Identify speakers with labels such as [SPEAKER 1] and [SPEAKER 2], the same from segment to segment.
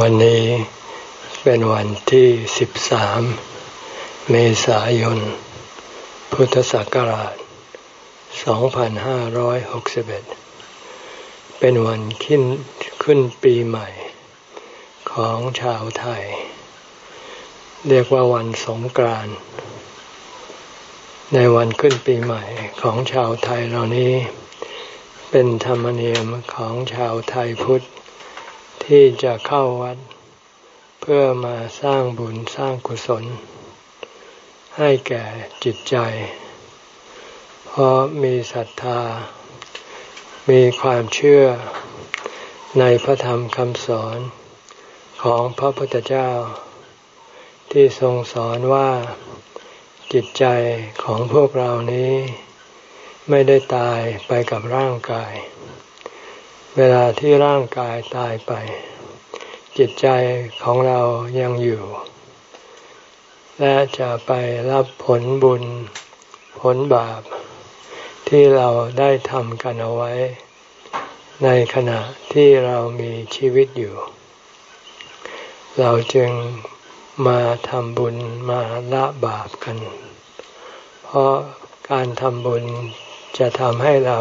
[SPEAKER 1] วันนี้เป็นวันที่สิบสามเมษายน พุทธศักราช 2561 เป็นวันขึ้นขึ้นปีใหม่ของชาวไทย เรียกว่าวันสงกรานต์ในวันขึ้นปีใหม่ของชาวไทยเหล่านี้ เป็นธรรมเนียมของชาวไทยพุทธ ที่จะเข้าวัด เพื่อมาสร้างบุญสร้างกุศล ให้แก่จิตใจ เพราะมีศรัทธา มีความเชื่อในพระธรรมคำสอนของพระพุทธเจ้า ที่ทรงสอนว่าจิตใจของพวกเรานี้ ไม่ได้ตายไปกับร่างกาย เวลาที่ร่างกายตายไป จิตใจของเรายังอยู่ และจะไปรับผลบุญ ผลบาป ที่เราได้ทำกันเอาไว้ ในขณะที่เรามีชีวิตอยู่ เราจึงมาทำบุญมาละบาปกัน เพราะการทำบุญจะทำให้เรา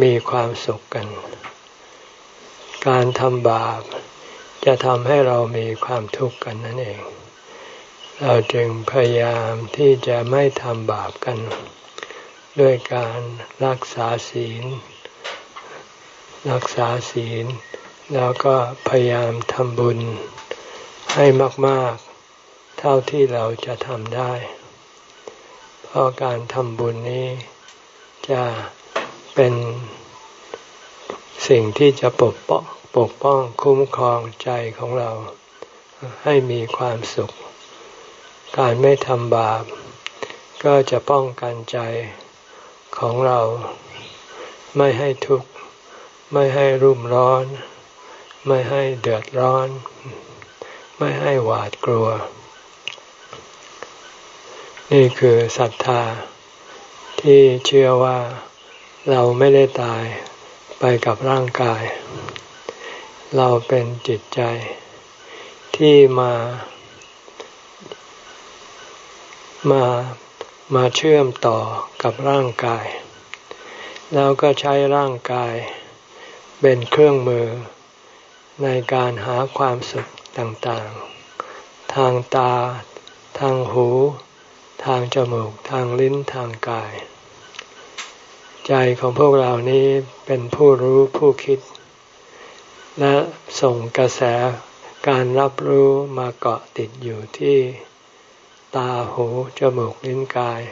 [SPEAKER 1] มีความสุขกัน การทำบาปจะทำให้เรามีความทุกข์กันนั่นเอง เราจึงพยายามที่จะไม่ทำบาปกัน ด้วยการรักษาศีล รักษาศีล แล้วก็พยายามทำบุญให้มากๆ เท่าที่เราจะทำได้ เพราะการทำบุญนี้จะ เป็นสิ่งที่จะปกป้องปกป้องคุ้มครองใจของเราให้มีความสุข การไม่ทำบาป ก็จะป้องกันใจของเรา ไม่ให้ทุกข์ ไม่ให้รุ่มร้อน ไม่ให้เดือดร้อน ไม่ให้หวาดกลัว นี่คือศรัทธาที่เชื่อว่า เราไม่ได้ตายไปกับร่างกาย เราเป็นจิตใจ ที่มามามาเชื่อมต่อกับร่างกาย แล้วก็ใช้ร่างกายเป็นเครื่องมือในการหาความสุขต่างๆ ทางตา ทางหู ทางจมูก ทางลิ้น ทางกาย ใจของพวกเรานี้เป็นผู้รู้ผู้คิด และส่งกระแสการรับรู้มาเกาะติดอยู่ที่ตาหูจมูกลิ้นกาย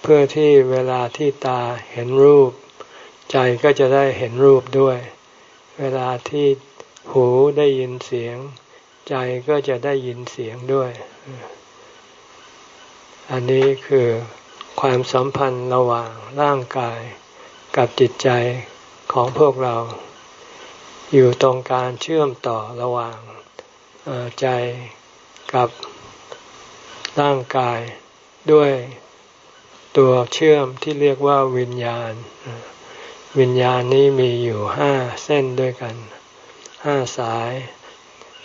[SPEAKER 1] เพื่อที่เวลาที่ตาเห็นรูป ใจก็จะได้เห็นรูปด้วย เวลาที่หูได้ยินเสียง ใจก็จะได้ยินเสียงด้วย อันนี้คือ ความสัมพันธ์ระหว่างร่างกายกับจิตใจของพวกเรา อยู่ตรงการเชื่อมต่อระหว่างใจกับร่างกายด้วยตัวเชื่อมที่เรียกว่าวิญญาณ วิญญาณนี้มีอยู่ห้าเส้นด้วยกันห้าสาย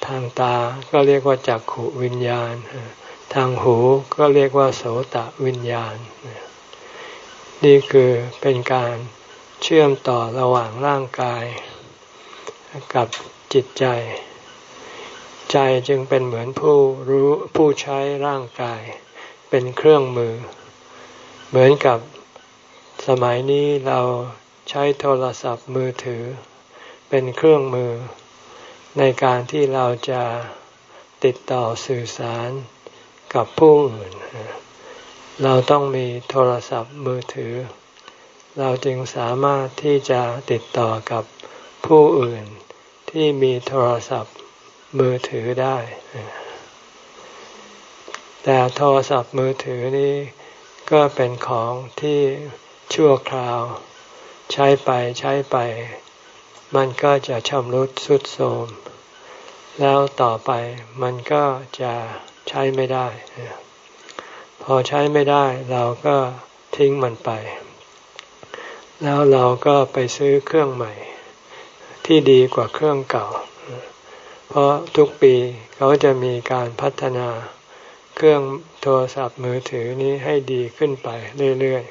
[SPEAKER 1] ทางตาก็เรียกว่าจักขุวิญญาณ ทางหูก็เรียกว่าโสตวิญญาณ นี่คือเป็นการเชื่อมต่อระหว่างร่างกาย กับจิตใจ ใจจึงเป็นเหมือนผู้รู้ผู้ใช้ร่างกาย เป็นเครื่องมือ เหมือนกับสมัยนี้เราใช้โทรศัพท์มือถือ เป็นเครื่องมือ ในการที่เราจะติดต่อสื่อสาร กับผู้อื่น เราต้องมีโทรศัพท์มือถือ เราจึงสามารถที่จะติดต่อกับผู้อื่นที่มีโทรศัพท์มือถือได้ แต่โทรศัพท์มือถือนี้ก็เป็นของที่ชั่วคราว ใช้ไปใช้ไป มันก็จะชำรุดสุดโทรม แล้วต่อไปมันก็จะใช้ไม่ได้ พอใช้ไม่ได้เราก็ทิ้งมันไป แล้วเราก็ไปซื้อเครื่องใหม่ ที่ดีกว่าเครื่องเก่า เพราะทุกปีเขาจะมีการพัฒนาเครื่องโทรศัพท์มือถือนี้ให้ดีขึ้นไปเรื่อย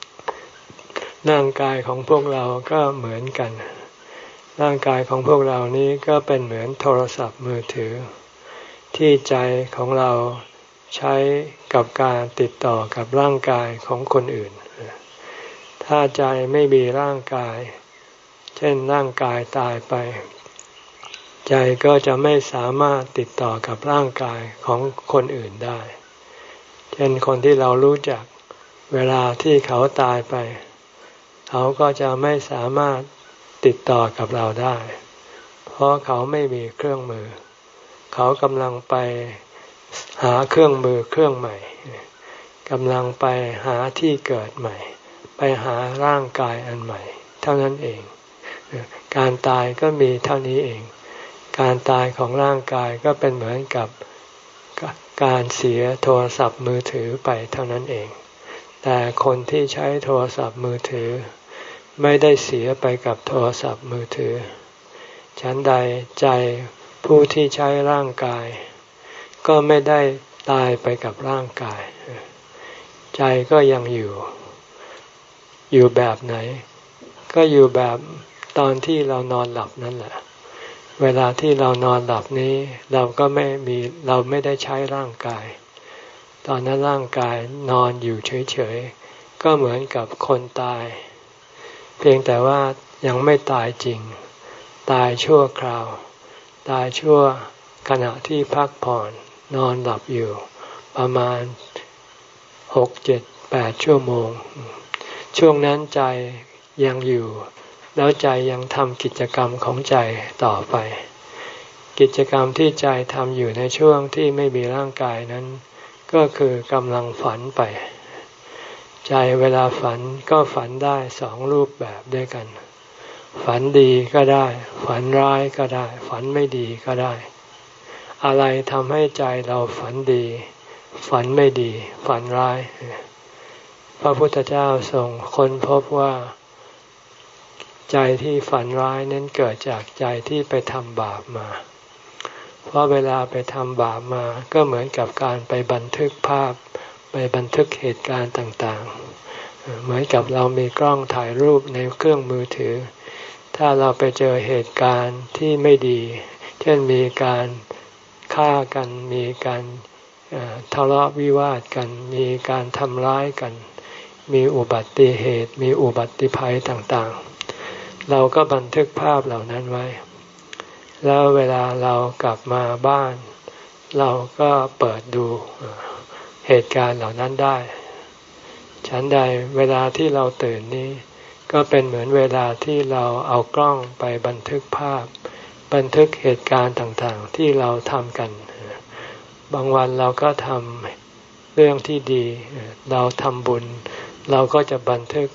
[SPEAKER 1] ๆร่างกายของพวกเราก็เหมือนกัน ร่างกายของพวกเรานี้ก็เป็นเหมือนโทรศัพท์มือถือ ที่ใจของเราใช้กับการติดต่อกับร่างกายของคนอื่น ถ้าใจไม่มีร่างกาย เช่นร่างกายตายไป ใจก็จะไม่สามารถติดต่อกับร่างกายของคนอื่นได้ เช่นคนที่เรารู้จักเวลาที่เขาตายไป เขาก็จะไม่สามารถ ติดต่อกับเราได้ เพราะเขาไม่มีเครื่องมือ เขากำลังไปหาเครื่องมือเครื่องใหม่กำลังไปหาที่เกิดใหม่ ไปหาร่างกายอันใหม่ เท่านั้นเอง การตายก็มีเท่านี้เอง การตายของร่างกายก็เป็นเหมือนกับการเสียโทรศัพท์มือถือไปเท่านั้นเอง แต่คนที่ใช้โทรศัพท์มือถือ ไม่ได้เสียไปกับโทรศัพท์มือถือ ฉันใดใจผู้ที่ใช้ร่างกาย ก็ไม่ได้ตายไปกับร่างกาย ใจก็ยังอยู่ อยู่แบบไหน ก็อยู่แบบตอนที่เรานอนหลับนั่นแหละ เวลาที่เรานอนหลับนี้ เราก็ไม่มีเราไม่ได้ใช้ร่างกาย ตอนนั้นร่างกายนอนอยู่เฉยๆ ก็เหมือนกับคนตาย เพียงแต่ว่ายังไม่ตายจริง ตายชั่วคราว ตายชั่วขณะที่พักผ่อนนอนหลับอยู่ ประมาณหกเจ็ดแปดชั่วโมง ช่วงนั้นใจยังอยู่ แล้วใจยังทำกิจกรรมของใจต่อไป กิจกรรมที่ใจทำอยู่ในช่วงที่ไม่มีร่างกายนั้น ก็คือกำลังฝันไป ใจเวลาฝันก็ฝันได้สองรูปแบบด้วยกัน ฝันดีก็ได้ ฝันร้ายก็ได้ ฝันไม่ดีก็ได้ อะไรทำให้ใจเราฝันดี ฝันไม่ดี ฝันร้าย พระพุทธเจ้าทรงค้นพบว่า ใจที่ฝันร้ายนั้นเกิดจากใจที่ไปทำบาปมา เพราะเวลาไปทำบาปมาก็เหมือนกับการไปบันทึกภาพ ไปบันทึกเหตุการณ์ต่างๆ เหมือนกับเรามีกล้องถ่ายรูปในเครื่องมือถือ ถ้าเราไปเจอเหตุการณ์ที่ไม่ดี เช่นมีการฆ่ากันมีการทะเลาะวิวาทกัน มีการทำร้ายกัน มีอุบัติเหตุ มีอุบัติภัยต่างๆ เราก็บันทึกภาพเหล่านั้นไว้ แล้วเวลาเรากลับมาบ้าน เราก็เปิดดู เหตุการณ์เหล่านั้นได้ ฉันใดเวลาที่เราตื่นนี้ ก็เป็นเหมือนเวลาที่เราเอากล้องไปบันทึกภาพ บันทึกเหตุการณ์ต่างๆที่เราทำกัน บางวันเราก็ทำเรื่องที่ดี เราทำบุญ เราก็จะบันทึก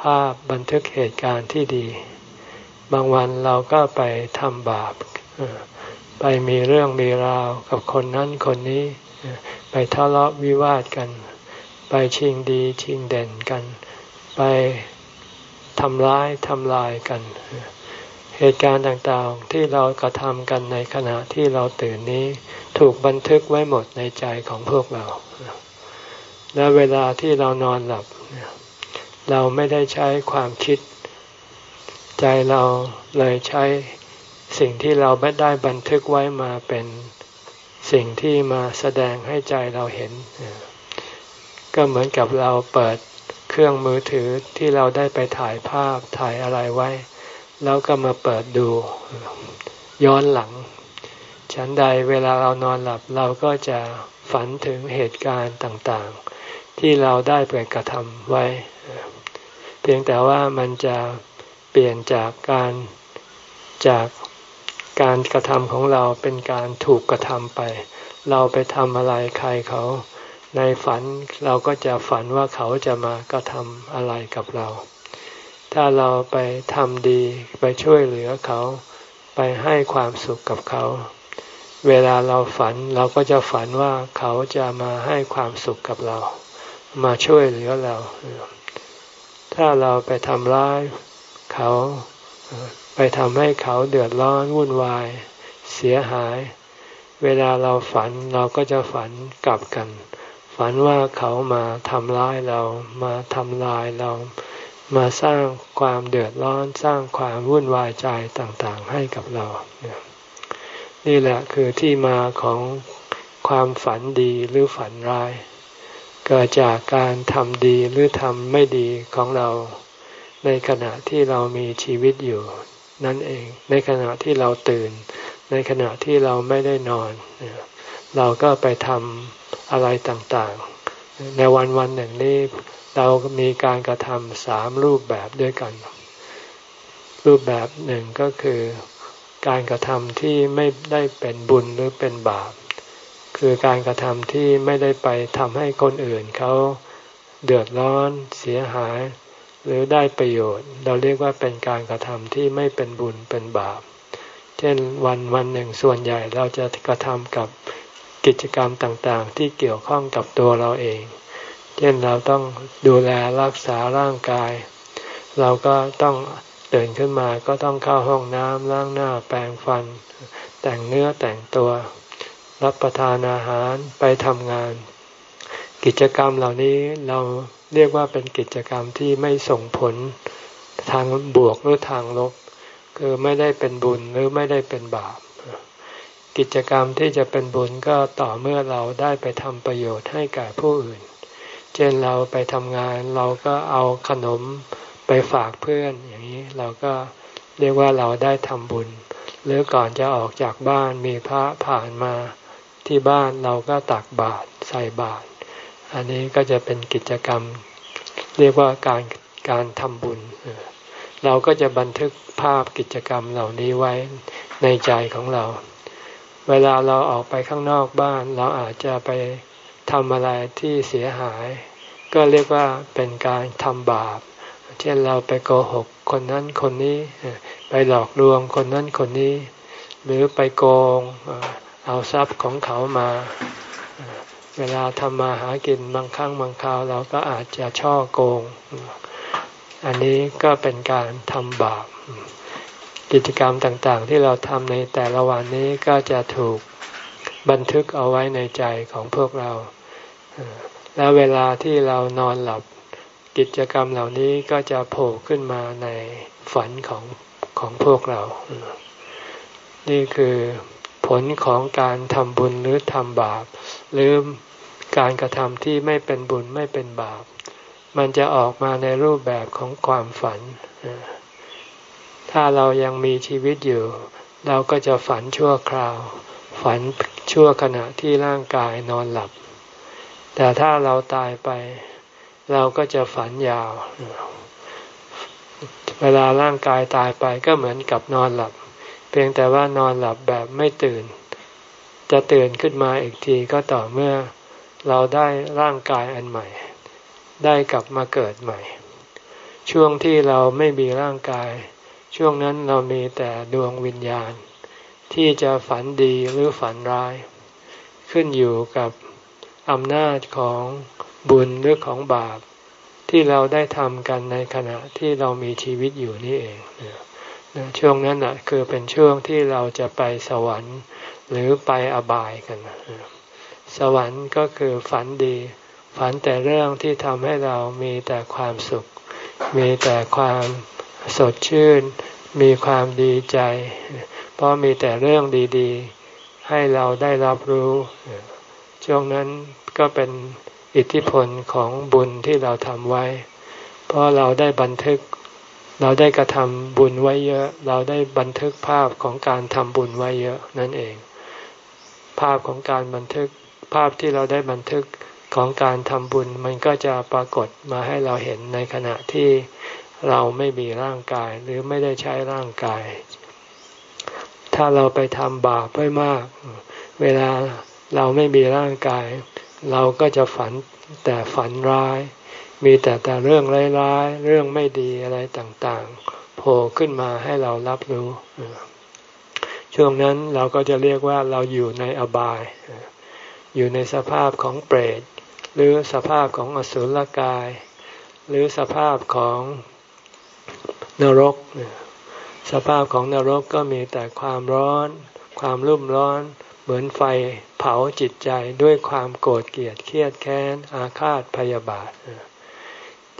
[SPEAKER 1] ภาพบันทึกเหตุการณ์ที่ดี บางวันเราก็ไปทำบาปไปมีเรื่องมีราวกับคนนั้นคนนี้ ไปทะเลาะวิวาทกัน ไปชิงดีชิงเด่นกัน ไปทำร้ายทำลายกัน เหตุการณ์ต่างๆที่เรากระทำกันในขณะที่เราตื่นนี้ถูกบันทึกไว้หมดในใจของพวกเรา และเวลาที่เรานอนหลับ เราไม่ได้ใช้ความคิด ใจเราเลยใช้สิ่งที่เราไม่ได้บันทึกไว้มาเป็น สิ่งที่มาแสดงให้ใจเราเห็น ก็เหมือนกับเราเปิดเครื่องมือถือที่เราได้ไปถ่ายภาพถ่ายอะไรไว้ แล้วก็มาเปิดดู ย้อนหลัง ฉันใดเวลาเรานอนหลับเราก็จะฝันถึงเหตุการณ์ต่างๆ ที่เราได้ไปกระทำไว้ เพียงแต่ว่ามันจะเปลี่ยนจากการจาก การกระทำของเราเป็นการถูกกระทำไป เราไปทำอะไรใครเขา ในฝันเราก็จะฝันว่าเขาจะมากระทำอะไรกับเรา ถ้าเราไปทำดีไปช่วยเหลือเขา ไปให้ความสุขกับเขา เวลาเราฝันเราก็จะฝันว่าเขาจะมาให้ความสุขกับเรา มาช่วยเหลือเรา ถ้าเราไปทำร้ายเขา ไปทำให้เขาเดือดร้อนวุ่นวาย เสียหาย เวลาเราฝันเราก็จะฝันกลับกัน ฝันว่าเขามาทำร้ายเรามาทำลายเรา มาสร้างความเดือดร้อนสร้างความวุ่นวายใจต่างๆ ให้กับเรา นี่แหละคือที่มาของความฝันดีหรือฝันร้าย เกิดจากการทำดีหรือทำไม่ดีของเรา ในขณะที่เรามีชีวิตอยู่ นั่นเอง ในขณะที่เราตื่น ในขณะที่เราไม่ได้นอน เราก็ไปทำอะไรต่างๆ ในวันวันหนึ่งนี้เรามีการกระทำสามรูปแบบด้วยกัน รูปแบบหนึ่งก็คือการกระทำที่ไม่ได้เป็นบุญหรือเป็นบาป คือการกระทำที่ไม่ได้ไปทำให้คนอื่นเขาเดือดร้อนเสียหาย หรือได้ประโยชน์ เราเรียกว่าเป็นการกระทำที่ไม่เป็นบุญเป็นบาป เช่นวันวันหนึ่งส่วนใหญ่เราจะกระทำกับกิจกรรมต่างๆ ที่เกี่ยวข้องกับตัวเราเอง เช่นเราต้องดูแลรักษาร่างกาย เราก็ต้องตื่นขึ้นมาก็ต้องเข้าห้องน้ำล้างหน้าแปรงฟัน แต่งเนื้อแต่งตัว รับประทานอาหารไปทำงาน กิจกรรมเหล่านี้เรา เรียกว่าเป็นกิจกรรมที่ไม่ส่งผลทางบวกหรือทางลบ คือไม่ได้เป็นบุญหรือไม่ได้เป็นบาป กิจกรรมที่จะเป็นบุญก็ต่อเมื่อเราได้ไปทำประโยชน์ให้แก่ผู้อื่น เช่นเราไปทำงานเราก็เอาขนมไปฝากเพื่อนอย่างนี้เราก็เรียกว่าเราได้ทำบุญ หรือก่อนจะออกจากบ้านมีพระผ่านมาที่บ้านเราก็ตักบาตรใส่บาตร อันนี้ก็จะเป็นกิจกรรม เรียกว่าการการทำบุญ เราก็จะบันทึกภาพกิจกรรมเหล่านี้ไว้ในใจของเรา เวลาเราออกไปข้างนอกบ้าน เราอาจจะไปทำอะไรที่เสียหาย ก็เรียกว่าเป็นการทำบาป เช่นเราไปโกหกคนนั้นคนนี้ ไปหลอกลวงคนนั้นคนนี้ หรือไปโกงเอาทรัพย์ของเขามา เวลาทำมาหากินบางครั้งบางคราวเราก็อาจจะช่อโกง อันนี้ก็เป็นการทำบาป กิจกรรมต่างๆ ที่เราทำในแต่ละวันนี้ก็จะถูกบันทึกเอาไว้ในใจของพวกเรา แล้วเวลาที่เรานอนหลับ กิจกรรมเหล่านี้ก็จะโผล่ขึ้นมาในฝันของของพวกเรา นี่คือผลของการทำบุญหรือทำบาปหรือ การกระทำที่ไม่เป็นบุญไม่เป็นบาป มันจะออกมาในรูปแบบของความฝัน ถ้าเรายังมีชีวิตอยู่ เราก็จะฝันชั่วคราว ฝันชั่วขณะที่ร่างกายนอนหลับ แต่ถ้าเราตายไป เราก็จะฝันยาว เวลาร่างกายตายไปก็เหมือนกับนอนหลับ เพียงแต่ว่านอนหลับแบบไม่ตื่น จะตื่นขึ้นมาอีกทีก็ต่อเมื่อ เราได้ร่างกายอันใหม่ ได้กลับมาเกิดใหม่ ช่วงที่เราไม่มีร่างกาย ช่วงนั้นเรามีแต่ดวงวิญญาณ ที่จะฝันดีหรือฝันร้าย ขึ้นอยู่กับอำนาจของบุญหรือของบาป ที่เราได้ทำกันในขณะที่เรามีชีวิตอยู่นี่เองช่วงนั้นนะคือเป็นช่วงที่เราจะไปสวรรค์หรือไปอบายกัน สวรรค์ก็คือฝันดี ฝันแต่เรื่องที่ทำให้เรามีแต่ความสุข มีแต่ความสดชื่น มีความดีใจ เพราะมีแต่เรื่องดีๆ ให้เราได้รับรู้ ช่วงนั้นก็เป็นอิทธิพลของบุญที่เราทำไว้ เพราะเราได้บันทึก เราได้กระทำบุญไว้เยอะ เราได้บันทึกภาพของการทำบุญไว้เยอะนั่นเอง ภาพของการบันทึก ภาพที่เราได้บันทึกของการทำบุญมันก็จะปรากฏมาให้เราเห็นในขณะที่เราไม่มีร่างกายหรือไม่ได้ใช้ร่างกาย ถ้าเราไปทำบาปไว้มาก เวลาเราไม่มีร่างกาย เราก็จะฝันแต่ฝันร้าย มีแต่แต่เรื่องร้ายๆเรื่องไม่ดีอะไรต่างๆโผล่ขึ้นมาให้เรารับรู้ ช่วงนั้นเราก็จะเรียกว่าเราอยู่ในอบาย อยู่ในสภาพของเปรต หรือสภาพของอสุรกาย หรือสภาพของนรก สภาพของนรกก็มีแต่ความร้อน ความรุ่มร้อน เหมือนไฟเผาจิตใจด้วยความโกรธเกลียดเครียดแค้น อาฆาตพยาบาท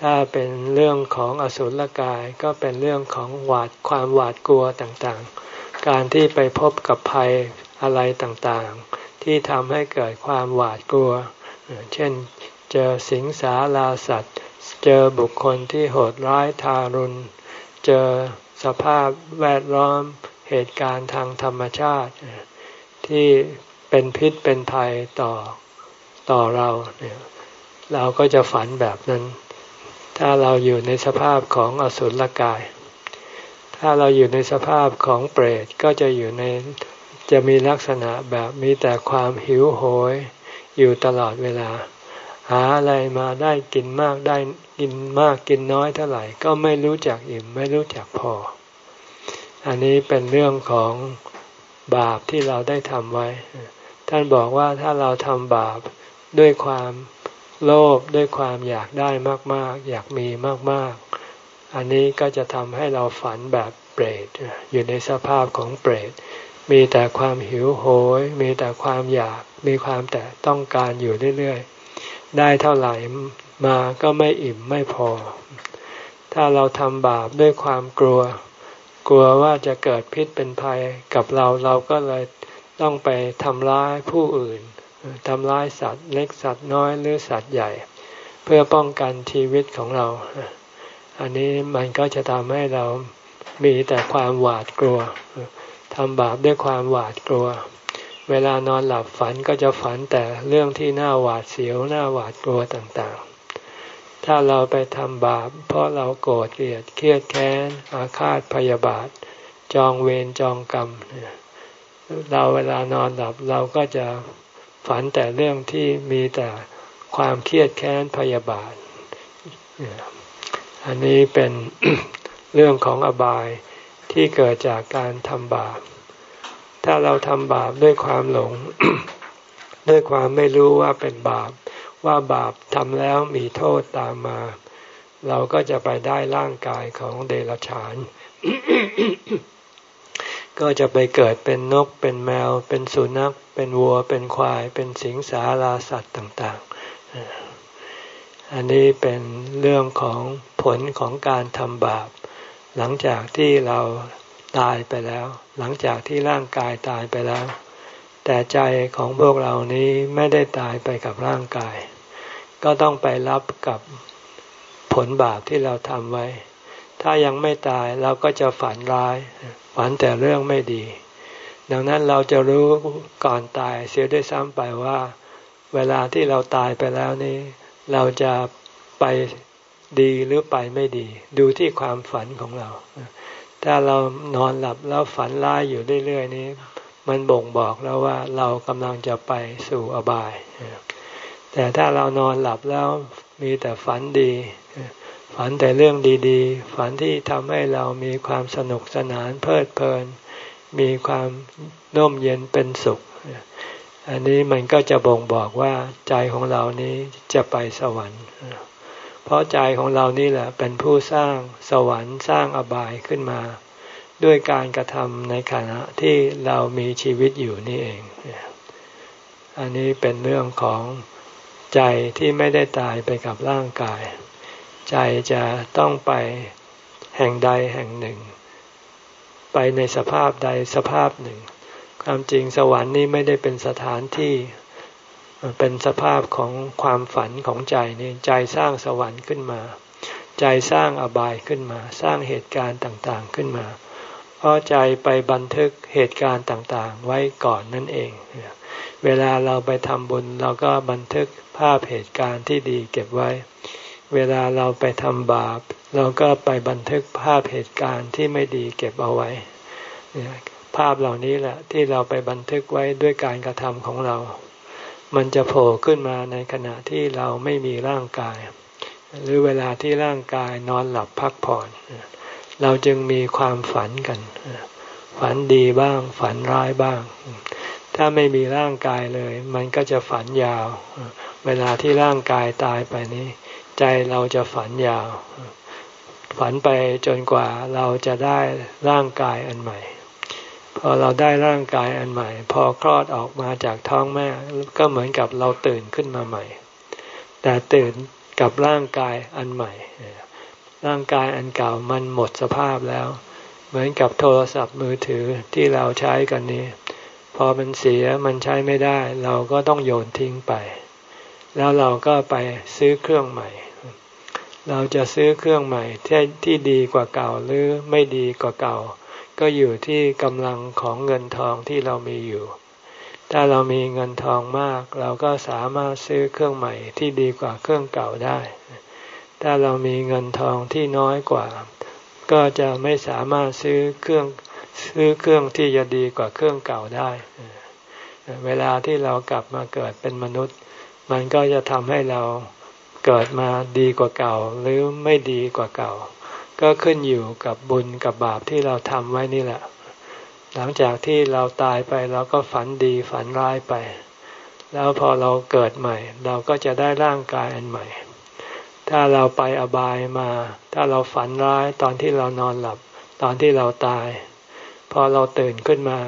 [SPEAKER 1] ถ้าเป็นเรื่องของอสุรกายก็เป็นเรื่องของหวาดความหวาดกลัวต่างๆ การที่ไปพบกับภัยอะไรต่างๆ ที่ทำให้เกิดความหวาดกลัว เช่นเจอสิงสาราสัตว์ เจอบุคคลที่โหดร้ายทารุณ เจอสภาพแวดล้อมเหตุการณ์ทางธรรมชาติ ที่เป็นพิษเป็นภัยต่อต่อเราเนี่ยเราก็จะฝันแบบนั้น ถ้าเราอยู่ในสภาพของอสุรกาย ถ้าเราอยู่ในสภาพของเปรตก็จะอยู่ใน จะมีลักษณะแบบมีแต่ความหิวโหยอยู่ตลอดเวลา หาอะไรมาได้กินมากได้กินมากกินน้อยเท่าไหร่ ก็ไม่รู้จักอิ่มไม่รู้จักพอ อันนี้เป็นเรื่องของบาปที่เราได้ทำไว้ ท่านบอกว่าถ้าเราทำบาปด้วยความโลภด้วยความอยากได้มาก ๆ อยากมีมาก ๆ อันนี้ก็จะทำให้เราฝันแบบเปรตอยู่ในสภาพของเปรต มีแต่ความหิวโหย มีแต่ความอยาก มีความแต่ต้องการอยู่เรื่อยๆ ได้เท่าไหร่มาก็ไม่อิ่มไม่พอ ถ้าเราทำบาปด้วยความกลัว กลัวว่าจะเกิดพิษเป็นภัยกับเราเราก็เลยต้องไปทำร้ายผู้อื่นทำร้ายสัตว์เล็กสัตว์น้อยหรือสัตว์ใหญ่ เพื่อป้องกันชีวิตของเรา อันนี้มันก็จะทำให้เรามีแต่ความหวาดกลัว ทำบาปด้วยความหวาดกลัว เวลานอนหลับฝันก็จะฝันแต่เรื่องที่น่าหวาดเสียวน่าหวาดกลัวต่างๆ ถ้าเราไปทำบาป เพราะเราโกรธเกลียดเครียดแค้น อาฆาตพยาบาท จองเวรจองกรรม เราเวลานอนหลับเราก็จะฝันแต่เรื่องที่มีแต่ความเครียดแค้นพยาบาท อันนี้เป็นเรื่องของอบาย ที่เกิดจากการทำบาป ถ้าเราทำบาปด้วยความหลง ด้วยความไม่รู้ว่าเป็นบาป ว่าบาปทำแล้วมีโทษตามมา เราก็จะไปได้ร่างกายของเดรัจฉาน ก็จะไปเกิดเป็นนก เป็นแมว เป็นสุนัข เป็นวัว เป็นควาย เป็นสิงสาราสัตว์ต่าง ๆ อันนี้เป็นเรื่องของผลของการทำบาป หลังจากที่เราตายไปแล้ว หลังจากที่ร่างกายตายไปแล้ว แต่ใจของพวกเรานี้ไม่ได้ตายไปกับร่างกาย ก็ต้องไปรับกับผลบาปที่เราทำไว้ ถ้ายังไม่ตายเราก็จะฝันร้าย ฝันแต่เรื่องไม่ดี ดังนั้นเราจะรู้ก่อนตายเสียด้วยซ้ำไปว่า เวลาที่เราตายไปแล้วนี้ เราจะไป ดีหรือไปไม่ดี ดูที่ความฝันของเรา ถ้าเรานอนหลับแล้วฝันร้ายอยู่เรื่อยๆนี้ มันบ่งบอกแล้วว่าเรากำลังจะไปสู่อบาย แต่ถ้าเรานอนหลับแล้วมีแต่ฝันดี ฝันแต่เรื่องดีๆ ฝันที่ทำให้เรามีความสนุกสนานเพลิดเพลิน มีความน่มเย็นเป็นสุข อันนี้มันก็จะบ่งบอกว่าใจของเรานี้จะไปสวรรค์ เพราะใจของเรานี่แหละเป็นผู้สร้างสวรรค์สร้างอบายขึ้นมา ด้วยการกระทำในขณะที่เรามีชีวิตอยู่นี่เอง อันนี้เป็นเรื่องของใจที่ไม่ได้ตายไปกับร่างกาย ใจจะต้องไปแห่งใดแห่งหนึ่ง ไปในสภาพใดสภาพหนึ่ง ความจริงสวรรค์นี้ไม่ได้เป็นสถานที่ เป็นสภาพของความฝันของใจนี่ใจสร้างสวรรค์ขึ้นมา ใจสร้างอบายขึ้นมา สร้างเหตุการณ์ต่างๆขึ้นมา เพราะใจไปบันทึกเหตุการณ์ต่างๆ ไว้ก่อนนั่นเอง เวลาเราไปทำบุญเราก็บันทึกภาพเหตุการณ์ที่ดีเก็บไว้ เวลาเราไปทำบาป เราก็ไปบันทึกภาพเหตุการณ์ที่ไม่ดีเก็บเอาไว้ ภาพเหล่านี้แหละที่เราไปบันทึกไว้ด้วยการกระทำของเรา มันจะโผล่ขึ้นมาในขณะที่เราไม่มีร่างกาย หรือเวลาที่ร่างกายนอนหลับพักผ่อน เราจึงมีความฝันกัน ฝันดีบ้าง ฝันร้ายบ้าง ถ้าไม่มีร่างกายเลย มันก็จะฝันยาว เวลาที่ร่างกายตายไปนี้ ใจเราจะฝันยาว ฝันไปจนกว่าเราจะได้ร่างกายอันใหม่ พอเราได้ร่างกายอันใหม่ พอคลอดออกมาจากท้องแม่ก็เหมือนกับเราตื่นขึ้นมาใหม่ แต่ตื่นกับร่างกายอันใหม่ ร่างกายอันเก่ามันหมดสภาพแล้ว เหมือนกับโทรศัพท์มือถือที่เราใช้กันนี้ พอมันเสียมันใช้ไม่ได้ เราก็ต้องโยนทิ้งไป แล้วเราก็ไปซื้อเครื่องใหม่ เราจะซื้อเครื่องใหม่ที่ที่ดีกว่าเก่าหรือไม่ดีกว่าเก่า ก็อยู่ที่กำลังของเงินทองที่เรามีอยู่ ถ้าเรามีเงินทองมาก เราก็สามารถซื้อเครื่องใหม่ที่ดีกว่าเครื่องเก่าได้ ถ้าเรามีเงินทองที่น้อยกว่า ก็จะไม่สามารถซื้อเครื่องซื้อเครื่องที่จะดีกว่าเครื่องเก่าได้ เวลาที่เรากลับมาเกิดเป็นมนุษย์ มันก็จะทำให้เราเกิดมาดีกว่าเก่า หรือไม่ดีกว่าเก่า ก็ขึ้นอยู่กับบุญกับบาปที่เราทำไว้นี่แหละ หลังจากที่เราตายไปเราก็ฝันดีฝันร้ายไป แล้วพอเราเกิดใหม่ เราก็จะได้ร่างกายอันใหม่ ถ้าเราไปอบายมา ถ้าเราฝันร้ายตอนที่เรานอนหลับ ตอนที่เราตาย พอเราตื่นขึ้นมา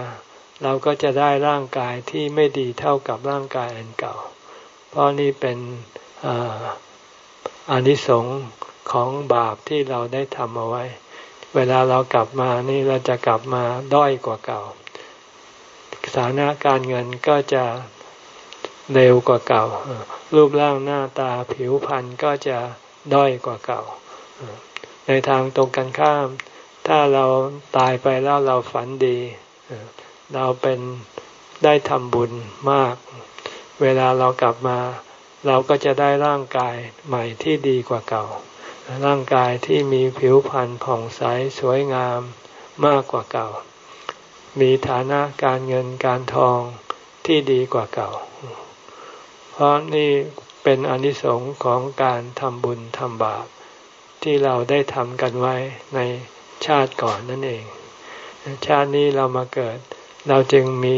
[SPEAKER 1] เราก็จะได้ร่างกายที่ไม่ดีเท่ากับร่างกายอันเก่า เพราะนี่เป็นอานิสงส์ ของบาปที่เราได้ทำเอาไว้ เวลาเรากลับมานี่เราจะกลับมาด้อยกว่าเก่า สถานะการเงินก็จะเร็วกว่าเก่า รูปร่างหน้าตาผิวพรรณก็จะด้อยกว่าเก่า ในทางตรงกันข้าม ถ้าเราตายไปแล้วเราฝันดี เราเป็นได้ทำบุญมาก เวลาเรากลับมา เราก็จะได้ร่างกายใหม่ที่ดีกว่าเก่า ร่างกายที่มีผิวพรรณผ่องใสสวยงามมากกว่าเก่า มีฐานะการเงินการทองที่ดีกว่าเก่า เพราะนี่เป็นอนิสงค์ของการทำบุญทำบาปที่เราได้ทำกันไว้ในชาติก่อนนั่นเอง ชาตินี้เรามาเกิด เราจึงมี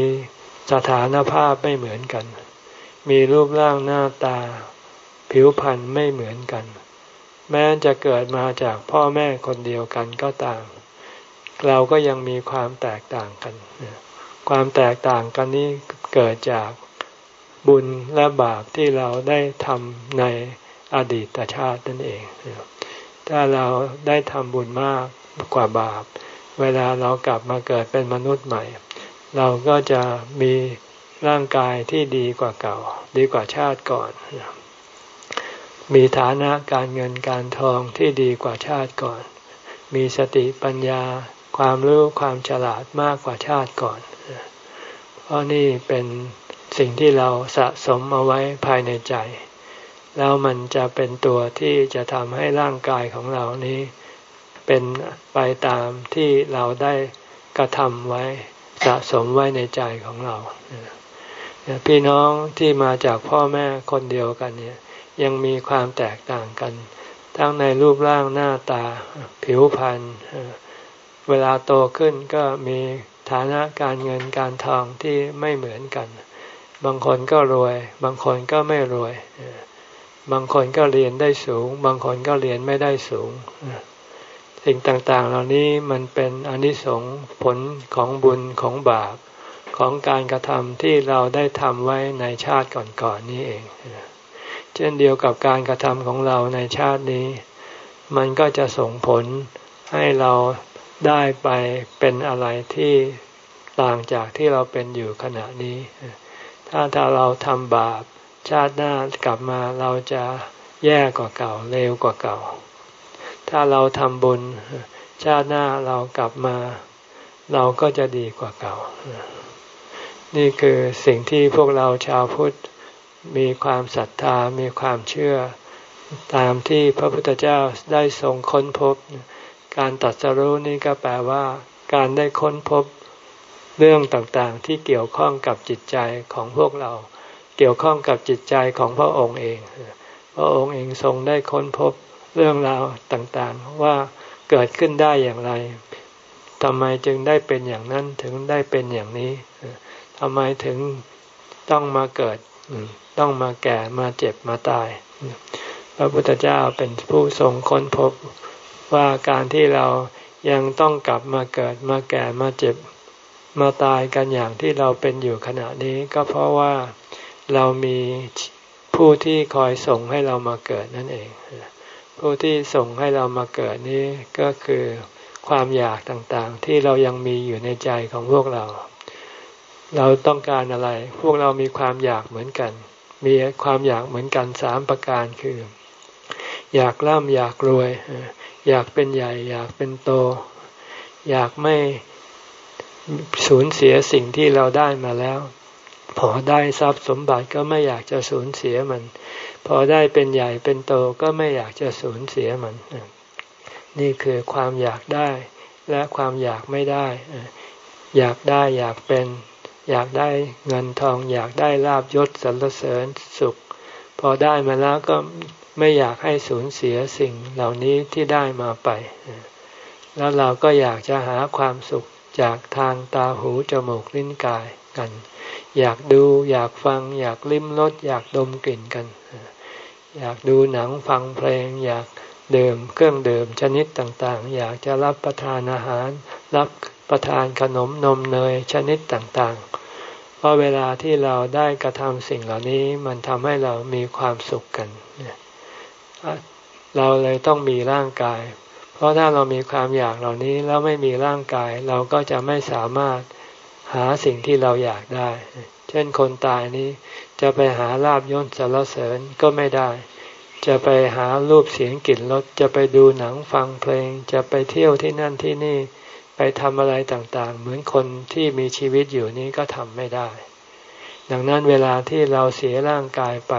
[SPEAKER 1] สถานภาพไม่เหมือนกัน มีรูปร่างหน้าตา ผิวพรรณไม่เหมือนกัน แม้จะเกิดมาจากพ่อแม่คนเดียวกันก็ตาม เราก็ยังมีความแตกต่างกัน ความแตกต่างกันนี้เกิดจากบุญและบาปที่เราได้ทำในอดีตชาตินั่นเอง ถ้าเราได้ทำบุญมากกว่าบาป เวลาเรากลับมาเกิดเป็นมนุษย์ใหม่ เราก็จะมีร่างกายที่ดีกว่าเก่า ดีกว่าชาติก่อน มีฐานะการเงินการทองที่ดีกว่าชาติก่อน มีสติปัญญา ความรู้ความฉลาดมากกว่าชาติก่อน เพราะนี่เป็นสิ่งที่เราสะสมเอาไว้ภายในใจ แล้วมันจะเป็นตัวที่จะทำให้ร่างกายของเรานี้ เป็นไปตามที่เราได้กระทำไว้สะสมไว้ในใจของเราพี่น้องที่มาจากพ่อแม่คนเดียวกันเนี่ย ยังมีความแตกต่างกัน ทั้งในรูปร่างหน้าตา ผิวพรรณเวลาโตขึ้นก็มีฐานะการเงินการทองที่ไม่เหมือนกัน บางคนก็รวย บางคนก็ไม่รวย บางคนก็เรียนได้สูง บางคนก็เรียนไม่ได้สูง สิ่งต่างๆ เหล่านี้มันเป็นอนิสงส์ผลของบุญของบาปของการกระทำที่เราได้ทำไว้ในชาติก่อนๆนนี้เอง เช่นเดียวกับการกระทำของเราในชาตินี้ มันก็จะส่งผลให้เราได้ไปเป็นอะไรที่ต่างจากที่เราเป็นอยู่ขณะนี้ ถ้าถ้าเราทำบาปชาติหน้ากลับมาเราจะแย่กว่าเก่าเร็วกว่าเก่า ถ้าเราทำบุญชาติหน้าเรากลับมา เราก็จะดีกว่าเก่า นี่คือสิ่งที่พวกเราชาวพุทธ มีความศรัทธามีความเชื่อ ตามที่พระพุทธเจ้าได้ทรงค้นพบ การตัดสรู้นี่ก็แปลว่า การได้ค้นพบเรื่องต่างๆ ที่เกี่ยวข้องกับจิตใจของพวกเรา เกี่ยวข้องกับจิตใจของพระองค์เอง พระองค์เองทรงได้ค้นพบเรื่องราวต่างๆ ว่าเกิดขึ้นได้อย่างไรทำไมจึงได้เป็นอย่างนั้นถึงได้เป็นอย่างนี้ทำไมถึงต้องมาเกิด ต้องมาแก่มาเจ็บมาตาย พระพุทธเจ้าเป็นผู้ทรงค้นพบว่าการที่เรายังต้องกลับมาเกิดมาแก่มาเจ็บมาตายกันอย่างที่เราเป็นอยู่ขณะนี้ก็เพราะว่าเรามีผู้ที่คอยส่งให้เรามาเกิดนั่นเอง ผู้ที่ส่งให้เรามาเกิดนี้ก็คือความอยากต่างๆ ที่เรายังมีอยู่ในใจของพวกเรา เราต้องการอะไร พวกเรามีความอยากเหมือนกัน มีความอยากเหมือนกันสามประการคือ อยากร่ำอยากรวย อยากเป็นใหญ่ อยากเป็นโต อยากไม่สูญเสียสิ่งที่เราได้มาแล้ว พอได้ทรัพย์สมบัติก็ไม่อยากจะสูญเสียมัน พอได้เป็นใหญ่เป็นโตก็ไม่อยากจะสูญเสียมัน นี่คือความอยากได้และความอยากไม่ได้ อยากได้อยากเป็น อยากได้เงินทอง อยากได้ลาบยศสรรเสริญสุข พอได้มาแล้วก็ไม่อยากให้สูญเสียสิ่งเหล่านี้ที่ได้มาไป แล้วเราก็อยากจะหาความสุขจากทางตาหูจมูกลิ้นกายกัน อยากดูอยากฟัง อยากลิ้มรสอยากดมกลิ่นกัน อยากดูหนังฟังเพลง อยากดื่มเครื่องดื่มชนิดต่างๆ อยากจะรับประทานอาหารรับ ประทานขนมนมเนยชนิดต่างๆ เพราะเวลาที่เราได้กระทำสิ่งเหล่านี้มันทำให้เรามีความสุขกัน เราเลยต้องมีร่างกาย เพราะถ้าเรามีความอยากเหล่านี้แล้วไม่มีร่างกาย เราก็จะไม่สามารถหาสิ่งที่เราอยากได้ เช่นคนตายนี้จะไปหาลาบยศสารเสริญก็ไม่ได้ จะไปหารูปเสียงกลิ่นรสจะไปดูหนังฟังเพลง จะไปเที่ยวที่นั่นที่นี่ ไปทำอะไรต่างๆ เหมือนคนที่มีชีวิตอยู่นี้ก็ทำไม่ได้ ดังนั้นเวลาที่เราเสียร่างกายไป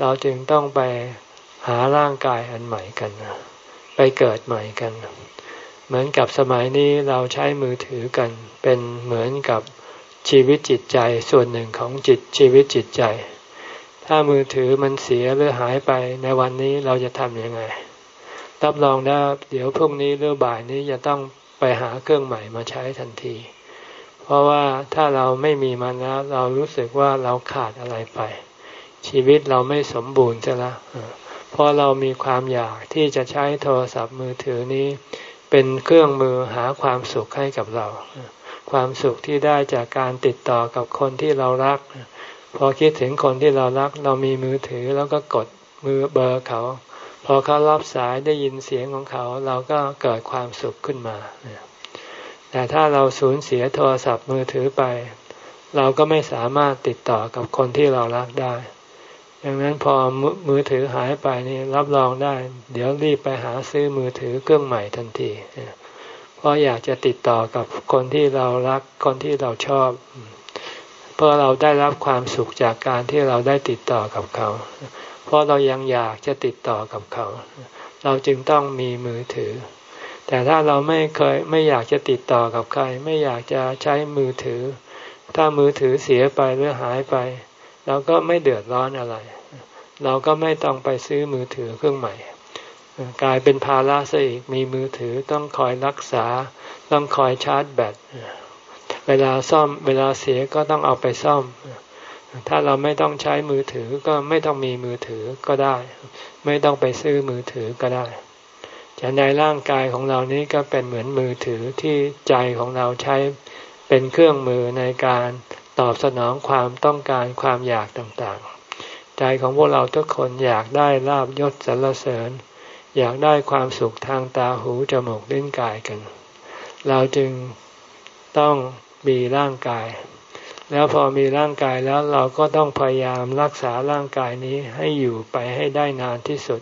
[SPEAKER 1] เราจึงต้องไปหาร่างกายอันใหม่กัน ไปเกิดใหม่กัน เหมือนกับสมัยนี้เราใช้มือถือกัน เป็นเหมือนกับชีวิตจิตใจส่วนหนึ่งของจิตชีวิตจิตใจ ถ้ามือถือมันเสียหรือหายไปในวันนี้เราจะทำยังไงรับรองได้เดี๋ยวพรุ่งนี้หรือบ่ายนี้จะต้อง ไปหาเครื่องใหม่มาใช้ทันที เพราะว่าถ้าเราไม่มีมันแล้วเรารู้สึกว่าเราขาดอะไรไป ชีวิตเราไม่สมบูรณ์จะละเพราะเรามีความอยากที่จะใช้โทรศัพท์มือถือนี้ เป็นเครื่องมือหาความสุขให้กับเรา ความสุขที่ได้จากการติดต่อกับคนที่เรารัก พอคิดถึงคนที่เรารัก เรามีมือถือแล้วก็กดมือเบอร์เขา พอเขารับสายได้ยินเสียงของเขา เราก็เกิดความสุขขึ้นมาแต่ถ้าเราสูญเสียโทรศัพท์มือถือไป เราก็ไม่สามารถติดต่อกับคนที่เรารักได้ดังนั้นพอมือถือหายไปนี่รับรองได้ เดี๋ยวรีบไปหาซื้อมือถือเครื่องใหม่ทันทีเพราะอยากจะติดต่อกับคนที่เรารักคนที่เราชอบเพราะเราได้รับความสุขจากการที่เราได้ติดต่อกับเขา เพราะเรายังอยากจะติดต่อกับเขา เราจึงต้องมีมือถือ แต่ถ้าเราไม่เคยไม่อยากจะติดต่อกับใคร ไม่อยากจะใช้มือถือ ถ้ามือถือเสียไปหรือหายไป เราก็ไม่เดือดร้อนอะไร เราก็ไม่ต้องไปซื้อมือถือเครื่องใหม่ กลายเป็นภาระซะอีกมีมือถือต้องคอยรักษา ต้องคอยชาร์จแบตเวลาซ่อมเวลาเสียก็ต้องเอาไปซ่อม ถ้าเราไม่ต้องใช้มือถือก็ไม่ต้องมีมือถือก็ได้ ไม่ต้องไปซื้อมือถือก็ได้จะในร่างกายของเรานี้ก็เป็นเหมือนมือถือที่ใจของเราใช้เป็นเครื่องมือในการตอบสนองความต้องการความอยากต่างๆ ใจของพวกเราทุกคนอยากได้ลาบยศสรรเสริญ อยากได้ความสุขทางตาหูจมูกลิ้นกายกัน เราจึงต้องมีร่างกาย แล้วพอมีร่างกายแล้วเราก็ต้องพยายามรักษาร่างกายนี้ให้อยู่ไปให้ได้นานที่สุด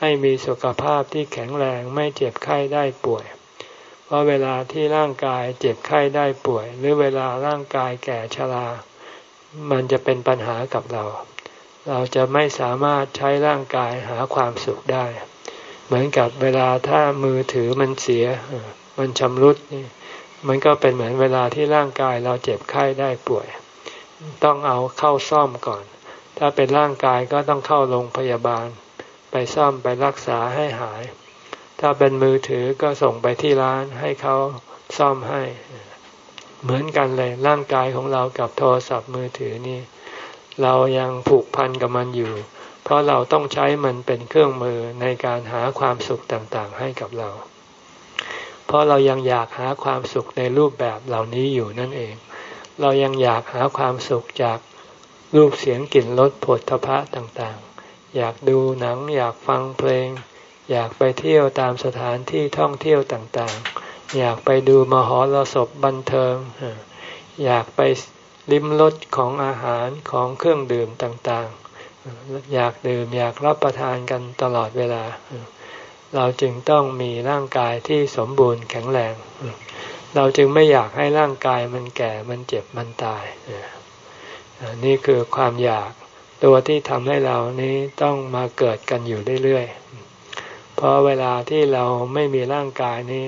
[SPEAKER 1] ให้มีสุขภาพที่แข็งแรงไม่เจ็บไข้ได้ป่วย เพราะเวลาที่ร่างกายเจ็บไข้ได้ป่วย หรือเวลาร่างกายแก่ชรา มันจะเป็นปัญหากับเรา เราจะไม่สามารถใช้ร่างกายหาความสุขได้ เหมือนกับเวลาถ้ามือถือมันเสีย มันชำรุดนี่ มันก็เป็นเหมือนเวลาที่ร่างกายเราเจ็บไข้ได้ป่วย ต้องเอาเข้าซ่อมก่อน ถ้าเป็นร่างกายก็ต้องเข้าโรงพยาบาล ไปซ่อมไปรักษาให้หาย ถ้าเป็นมือถือก็ส่งไปที่ร้านให้เขาซ่อมให้ เหมือนกันเลยร่างกายของเรากับโทรศัพท์มือถือนี่ เรายังผูกพันกับมันอยู่ เพราะเราต้องใช้มันเป็นเครื่องมือในการหาความสุขต่างๆ ให้กับเรา เพราะเรายังอยากหาความสุขในรูปแบบเหล่านี้อยู่นั่นเอง เรายังอยากหาความสุขจากรูปเสียงกลิ่นรสผลทพะต่างๆ อยากดูหนัง อยากฟังเพลง อยากไปเที่ยวตามสถานที่ท่องเที่ยวต่างๆ อยากไปดูมหรสพบันเทิง อยากไปลิ้มรสของอาหารของเครื่องดื่มต่างๆ อยากดื่มอยากรับประทานกันตลอดเวลา เราจึงต้องมีร่างกายที่สมบูรณ์แข็งแรง เราจึงไม่อยากให้ร่างกายมันแก่มันเจ็บมันตาย นี่คือความอยากตัวที่ทำให้เรานี้ต้องมาเกิดกันอยู่เรื่อยๆ เพราะเวลาที่เราไม่มีร่างกายนี้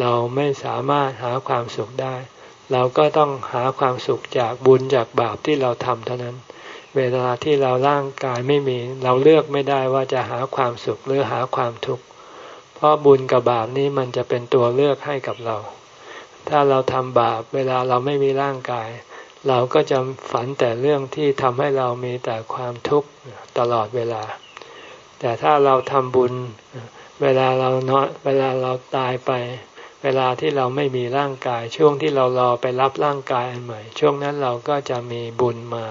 [SPEAKER 1] เราไม่สามารถหาความสุขได้ เราก็ต้องหาความสุขจากบุญจากบาปที่เราทำเท่านั้น เวลาที่เราร่างกายไม่มี เราเลือกไม่ได้ว่าจะหาความสุขหรือหาความทุกข์เพราะบุญกับบาปนี้มันจะเป็นตัวเลือกให้กับเรา ถ้าเราทำบาปเวลาเราไม่มีร่างกาย เราก็จะฝันแต่เรื่องที่ทำให้เรามีแต่ความทุกข์ตลอดเวลา แต่ถ้าเราทำบุญเวลาเราเนาะเวลาเราตายไป เวลาที่เราไม่มีร่างกาย ช่วงที่เรารอไปรับร่างกายอันใหม่ ช่วงนั้นเราก็จะมีบุญมา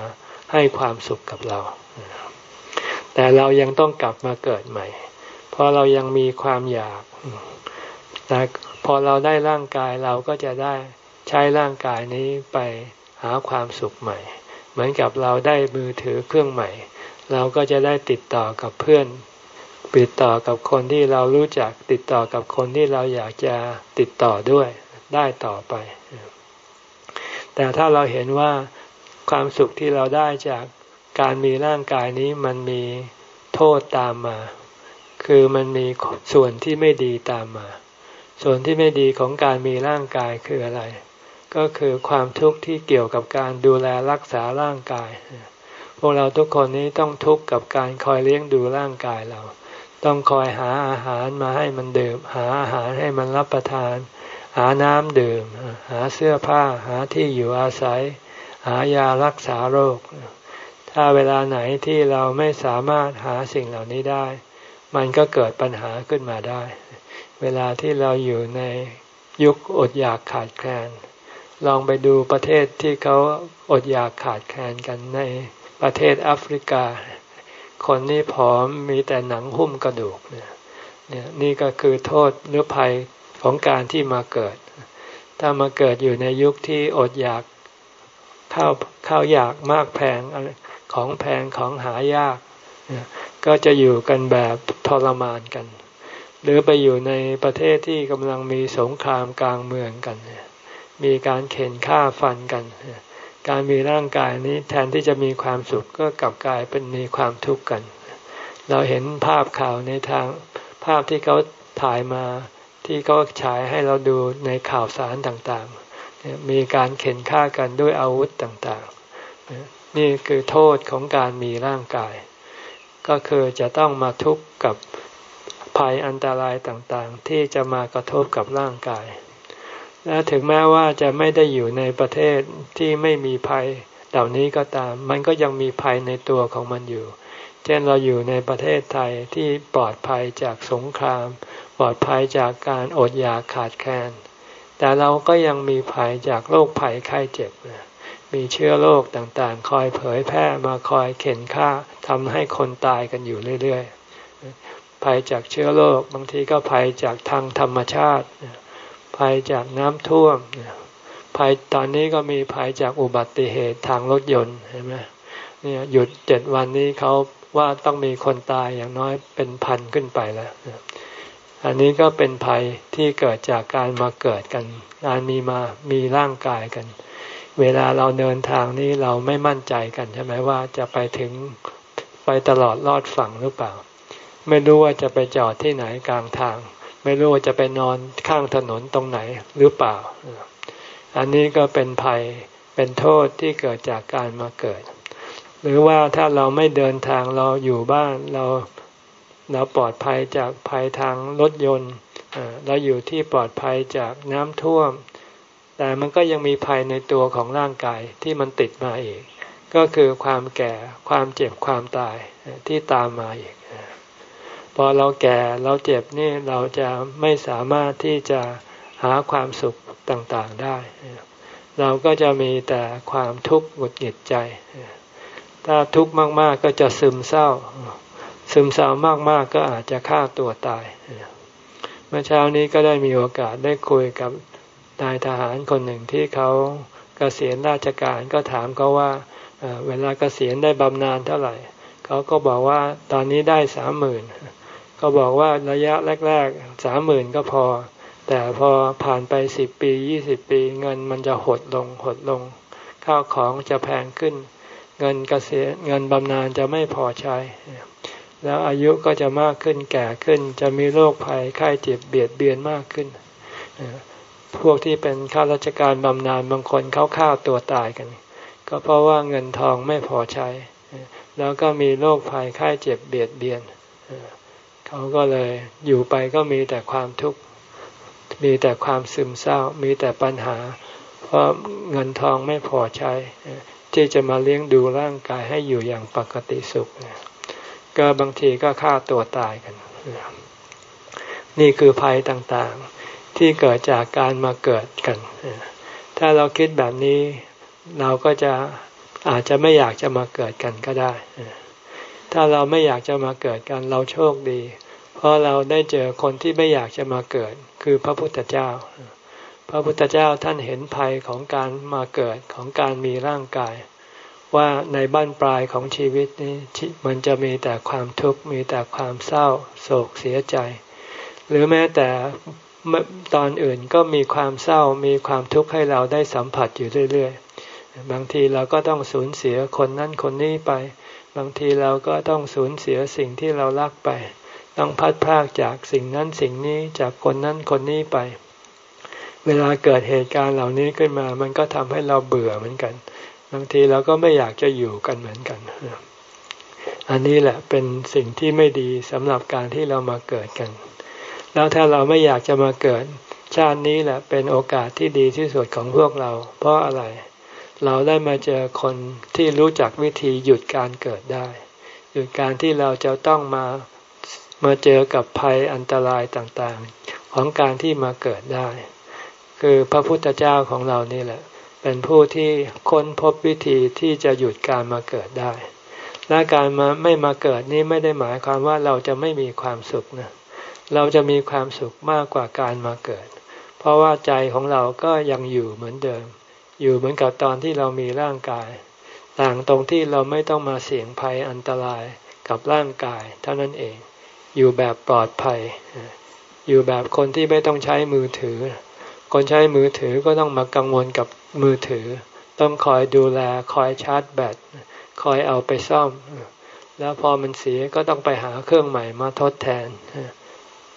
[SPEAKER 1] ให้ความสุขกับเรา แต่เรายังต้องกลับมาเกิดใหม่ เพราะเรายังมีความอยากแต่พอเราได้ร่างกายเราก็จะได้ใช้ร่างกายนี้ไปหาความสุขใหม่ เหมือนกับเราได้มือถือเครื่องใหม่ เราก็จะได้ติดต่อกับเพื่อนติดต่อกับคนที่เรารู้จักติดต่อกับคนที่เราอยากจะติดต่อด้วยได้ต่อไป แต่ถ้าเราเห็นว่า ความสุขที่เราได้จากการมีร่างกายนี้มันมีโทษตามมา คือมันมีส่วนที่ไม่ดีตามมา ส่วนที่ไม่ดีของการมีร่างกายคืออะไร ก็คือความทุกข์ที่เกี่ยวกับการดูแลรักษาร่างกาย พวกเราทุกคนนี้ต้องทุกข์กับการคอยเลี้ยงดูร่างกายเรา ต้องคอยหาอาหารมาให้มันดื่ม หาอาหารให้มันรับประทาน หาน้ำดื่ม หาเสื้อผ้า หาที่อยู่อาศัย หายารักษาโรค ถ้าเวลาไหนที่เราไม่สามารถหาสิ่งเหล่านี้ได้ มันก็เกิดปัญหาขึ้นมาได้ เวลาที่เราอยู่ในยุคอดอยากขาดแคลน ลองไปดูประเทศที่เขาอดอยากขาดแคลนกันในประเทศแอฟริกา คนนี่ผอมมีแต่หนังหุ้มกระดูกเนี่ยนี่ก็คือโทษหรือภัยของการที่มาเกิด ถ้ามาเกิดอยู่ในยุคที่อดอยาก ข้าวข้าวอยากมากแพงของแพงของหายาก ก็จะอยู่กันแบบทรมานกัน หรือไปอยู่ในประเทศที่กำลังมีสงครามกลางเมืองกัน มีการเข็นฆ่าฟันกัน การมีร่างกายนี้แทนที่จะมีความสุขก็กลับกลายเป็นมีความทุกข์กัน เราเห็นภาพข่าวในทางภาพที่เขาถ่ายมาที่เขาฉายให้เราดูในข่าวสารต่างๆ มีการเข็นฆ่ากันด้วยอาวุธต่างๆ นี่คือโทษของการมีร่างกาย ก็คือจะต้องมาทุกข์กับภัยอันตรายต่างๆ ที่จะมากระทบกับร่างกาย และถึงแม้ว่าจะไม่ได้อยู่ในประเทศที่ไม่มีภัยเหล่านี้ก็ตาม มันก็ยังมีภัยในตัวของมันอยู่ เช่นเราอยู่ในประเทศไทยที่ปลอดภัยจากสงคราม ปลอดภัยจากการอดอยากขาดแคลน แต่เราก็ยังมีภัยจากโรคภัยไข้เจ็บ มีเชื้อโรคต่างๆ คอยเผยแพร่มาคอยเข็นฆ่าทำให้คนตายกันอยู่เรื่อยๆ ภัยจากเชื้อโรคบางทีก็ภัยจากทางธรรมชาติ ภัยจากน้ำท่วม ภัยตอนนี้ก็มีภัยจากอุบัติเหตุทางรถยนต์เห็นไหมเนี่ยหยุดเจ็ดวันนี้เขาว่าต้องมีคนตายอย่างน้อยเป็นพันขึ้นไปแล้ว อันนี้ก็เป็นภัยที่เกิดจากการมาเกิดกัน การมีมามีร่างกายกัน เวลาเราเดินทางนี้เราไม่มั่นใจกันใช่ไหมว่าจะไปถึงไปตลอดรอดฝั่งหรือเปล่า ไม่รู้ว่าจะไปจอดที่ไหนกลางทาง ไม่รู้ว่าจะไปนอนข้างถนนตรงไหนหรือเปล่า อันนี้ก็เป็นภัยเป็นโทษที่เกิดจากการมาเกิด หรือว่าถ้าเราไม่เดินทางเราอยู่บ้านเรา เราปลอดภัยจากภัยทางรถยนต์เราอยู่ที่ปลอดภัยจากน้ำท่วม แต่มันก็ยังมีภัยในตัวของร่างกายที่มันติดมาอีก ก็คือความแก่ความเจ็บความตายที่ตามมาอีกพอเราแก่เราเจ็บนี่เราจะไม่สามารถที่จะหาความสุขต่างๆได้ เราก็จะมีแต่ความทุกข์หงุดหงิดใจ ถ้าทุกข์มากๆก็จะซึมเศร้า ซึมเศร้ามากๆก็อาจจะฆ่าตัวตาย เมื่อเช้านี้ก็ได้มีโอกาสได้คุยกับนายทหารคนหนึ่งที่เขาเกษียณราชการก็ถามเขาว่าเวลาเกษียณได้บำนาญเท่าไหร่ เขาก็บอกว่าตอนนี้ได้สามหมื่นก็บอกว่าระยะแรกๆสามหมื่นก็พอ แต่พอผ่านไปสิบปียี่สิบปี เงินมันจะหดลงหดลง ข้าวของจะแพงขึ้น เงินเกษียณเงินบำนาญจะไม่พอใช้ แล้วอายุก็จะมากขึ้นแก่ขึ้น จะมีโรคภัยไข้เจ็บเบียดเบียนมากขึ้นพวกที่เป็นข้าราชการบำนาญบางคนเขาฆ่าตัวตายกัน ก็เพราะว่าเงินทองไม่พอใช้ แล้วก็มีโรคภัยไข้เจ็บเบียดเบียนเขาก็เลยอยู่ไปก็มีแต่ความทุกข์มีแต่ความซึมเศร้า มีแต่ปัญหา เพราะเงินทองไม่พอใช้ ที่จะมาเลี้ยงดูร่างกายให้อยู่อย่างปกติสุข ก็บางทีก็ฆ่าตัวตายกัน นี่คือภัยต่างๆ ที่เกิดจากการมาเกิดกัน ถ้าเราคิดแบบนี้เราก็จะอาจจะไม่อยากจะมาเกิดกันก็ได้ ถ้าเราไม่อยากจะมาเกิดกันเราโชคดี เพราะเราได้เจอคนที่ไม่อยากจะมาเกิด คือพระพุทธเจ้า พระพุทธเจ้าท่านเห็นภัยของการมาเกิดของการมีร่างกาย ว่าในบ้านปลายของชีวิตนี้มันจะมีแต่ความทุกข์มีแต่ความเศร้าโศกเสียใจ หรือแม้แต่ตอนอื่นก็มีความเศร้ามีความทุกข์ให้เราได้สัมผัสอยู่เรื่อยๆ บางทีเราก็ต้องสูญเสียคนนั้นคนนี้ไป บางทีเราก็ต้องสูญเสียสิ่งที่เรารักไป ต้องพัดพากจากสิ่งนั้นสิ่งนี้จากคนนั้นคนนี้ไป เวลาเกิดเหตุการณ์เหล่านี้ขึ้นมา มันก็ทำให้เราเบื่อเหมือนกัน บางทีเราก็ไม่อยากจะอยู่กันเหมือนกัน อันนี้แหละเป็นสิ่งที่ไม่ดีสำหรับการที่เรามาเกิดกัน แล้วถ้าเราไม่อยากจะมาเกิด ชาตินี้แหละเป็นโอกาสที่ดีที่สุดของพวกเรา เพราะอะไร เราได้มาเจอคนที่รู้จักวิธีหยุดการเกิดได้ หยุดการที่เราจะต้องมามาเจอกับภัยอันตรายต่างๆ ของการที่มาเกิดได้ คือพระพุทธเจ้าของเรานี่แหละ เป็นผู้ที่ค้นพบวิธีที่จะหยุดการมาเกิดได้ และการมาไม่มาเกิดนี้ไม่ได้หมายความว่าเราจะไม่มีความสุขนะเราจะมีความสุขมากกว่าการมาเกิด เพราะว่าใจของเราก็ยังอยู่เหมือนเดิม อยู่เหมือนกับตอนที่เรามีร่างกาย ต่างตรงที่เราไม่ต้องมาเสี่ยงภัยอันตรายกับร่างกาย เท่านั้นเอง อยู่แบบปลอดภัย อยู่แบบคนที่ไม่ต้องใช้มือถือ คนใช้มือถือก็ต้องมากังวลกับมือถือ ต้องคอยดูแลคอยชาร์จแบตคอยเอาไปซ่อม แล้วพอมันเสียก็ต้องไปหาเครื่องใหม่มาทดแทน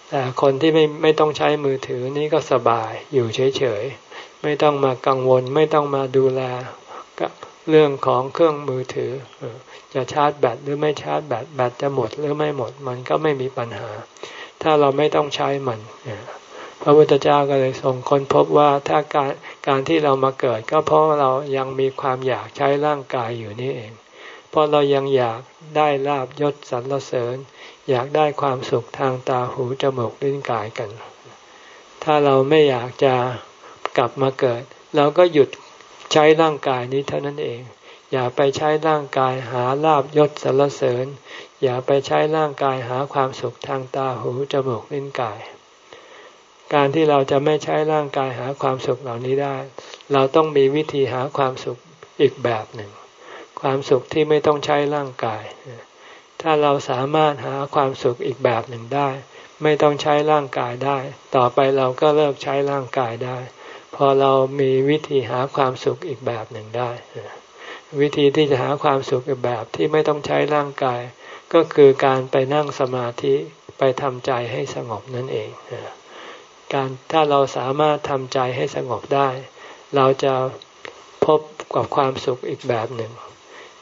[SPEAKER 1] แต่คนที่ไม่ไม่ต้องใช้มือถือนี่ก็สบายอยู่เฉยไม่ต้องมากังวลไม่ต้องมาดูแลกับเรื่องของเครื่องมือถือ จะชาร์จแบตหรือไม่ชาร์จแบตแบตจะหมดหรือไม่หมดมันก็ไม่มีปัญหา ถ้าเราไม่ต้องใช้มัน พระพุทธเจ้าก็เลยส่งคนพบว่าถ้าการการที่เรามาเกิด ก็เพราะเรายังมีความอยากใช้ร่างกายอยู่นี่เอง เพราะเรายังอยากได้ลาบยศสรรเสริญ อยากได้ความสุขทางตาหูจมูกลิ้นกายกัน ถ้าเราไม่อยากจะกลับมาเกิด เราก็หยุดใช้ร่างกายนี้เท่านั้นเอง อย่าไปใช้ร่างกายหาลาบยศสรรเสริญ อย่าไปใช้ร่างกายหาความสุขทางตาหูจมูกลิ้นกาย การที่เราจะไม่ใช้ร่างกายหาความสุขเหล่านี้ได้ เราต้องมีวิธีหาความสุขอีกแบบหนึ่ง ความสุขที่ไม่ต้องใช้ร่างกาย ถ้าเราสามารถหาความสุขอีกแบบหนึ่งได้ ไม่ต้องใช้ร่างกายได้ ต่อไปเราก็เลิกใช้ร่างกายได้ พอเรามีวิธีหาความสุขอีกแบบหนึ่งได้ วิธีที่จะหาความสุขอีกแบบที่ไม่ต้องใช้ร่างกาย ก็คือการไปนั่งสมาธิไปทำใจให้สงบนั่นเอง การถ้าเราสามารถทำใจให้สงบได้ เราจะพบกับความสุขอีกแบบหนึ่ง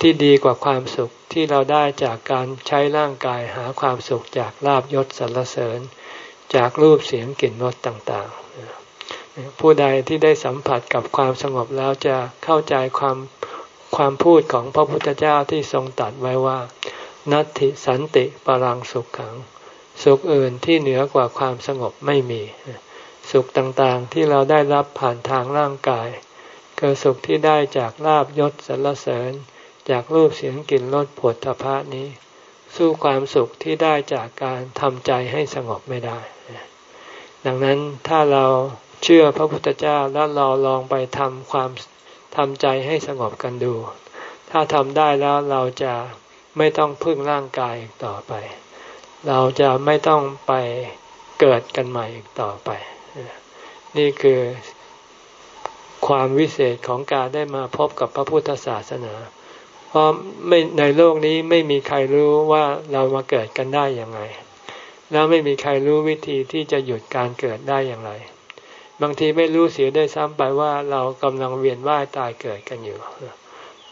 [SPEAKER 1] ที่ดีกว่าความสุขที่เราได้จากการใช้ร่างกายหาความสุขจากลาบยศสรรเสริญ จากรูปเสียงกลิ่นรสต่างๆ ผู้ใดที่ได้สัมผัสกับความสงบแล้วจะเข้าใจความความพูดของพระพุทธเจ้าที่ทรงตัดไว้ว่า นัตติสันติปรังสุขขัง สุขอื่นที่เหนือกว่าความสงบไม่มี สุขต่างๆที่เราได้รับผ่านทางร่างกายคือสุขที่ได้จากลาบยศสรรเสริญ จากรูปเสียงกลิ่นรสผลทพะนี้ สู้ความสุขที่ได้จากการทำใจให้สงบไม่ได้ ดังนั้นถ้าเราเชื่อพระพุทธเจ้าแล้วเราลองไปทำความทำใจให้สงบกันดู ถ้าทำได้แล้วเราจะไม่ต้องพึ่งร่างกายต่อไป เราจะไม่ต้องไปเกิดกันใหม่อีกต่อไป นี่คือความวิเศษของการได้มาพบกับพระพุทธศาสนา เพราะไม่ในโลกนี้ไม่มีใครรู้ว่าเรามาเกิดกันได้อย่างไรแล้วไม่มีใครรู้วิธีที่จะหยุดการเกิดได้อย่างไร บางทีไม่รู้เสียได้ซ้ำไปว่าเรากำลังเวียนว่ายตายเกิดกันอยู่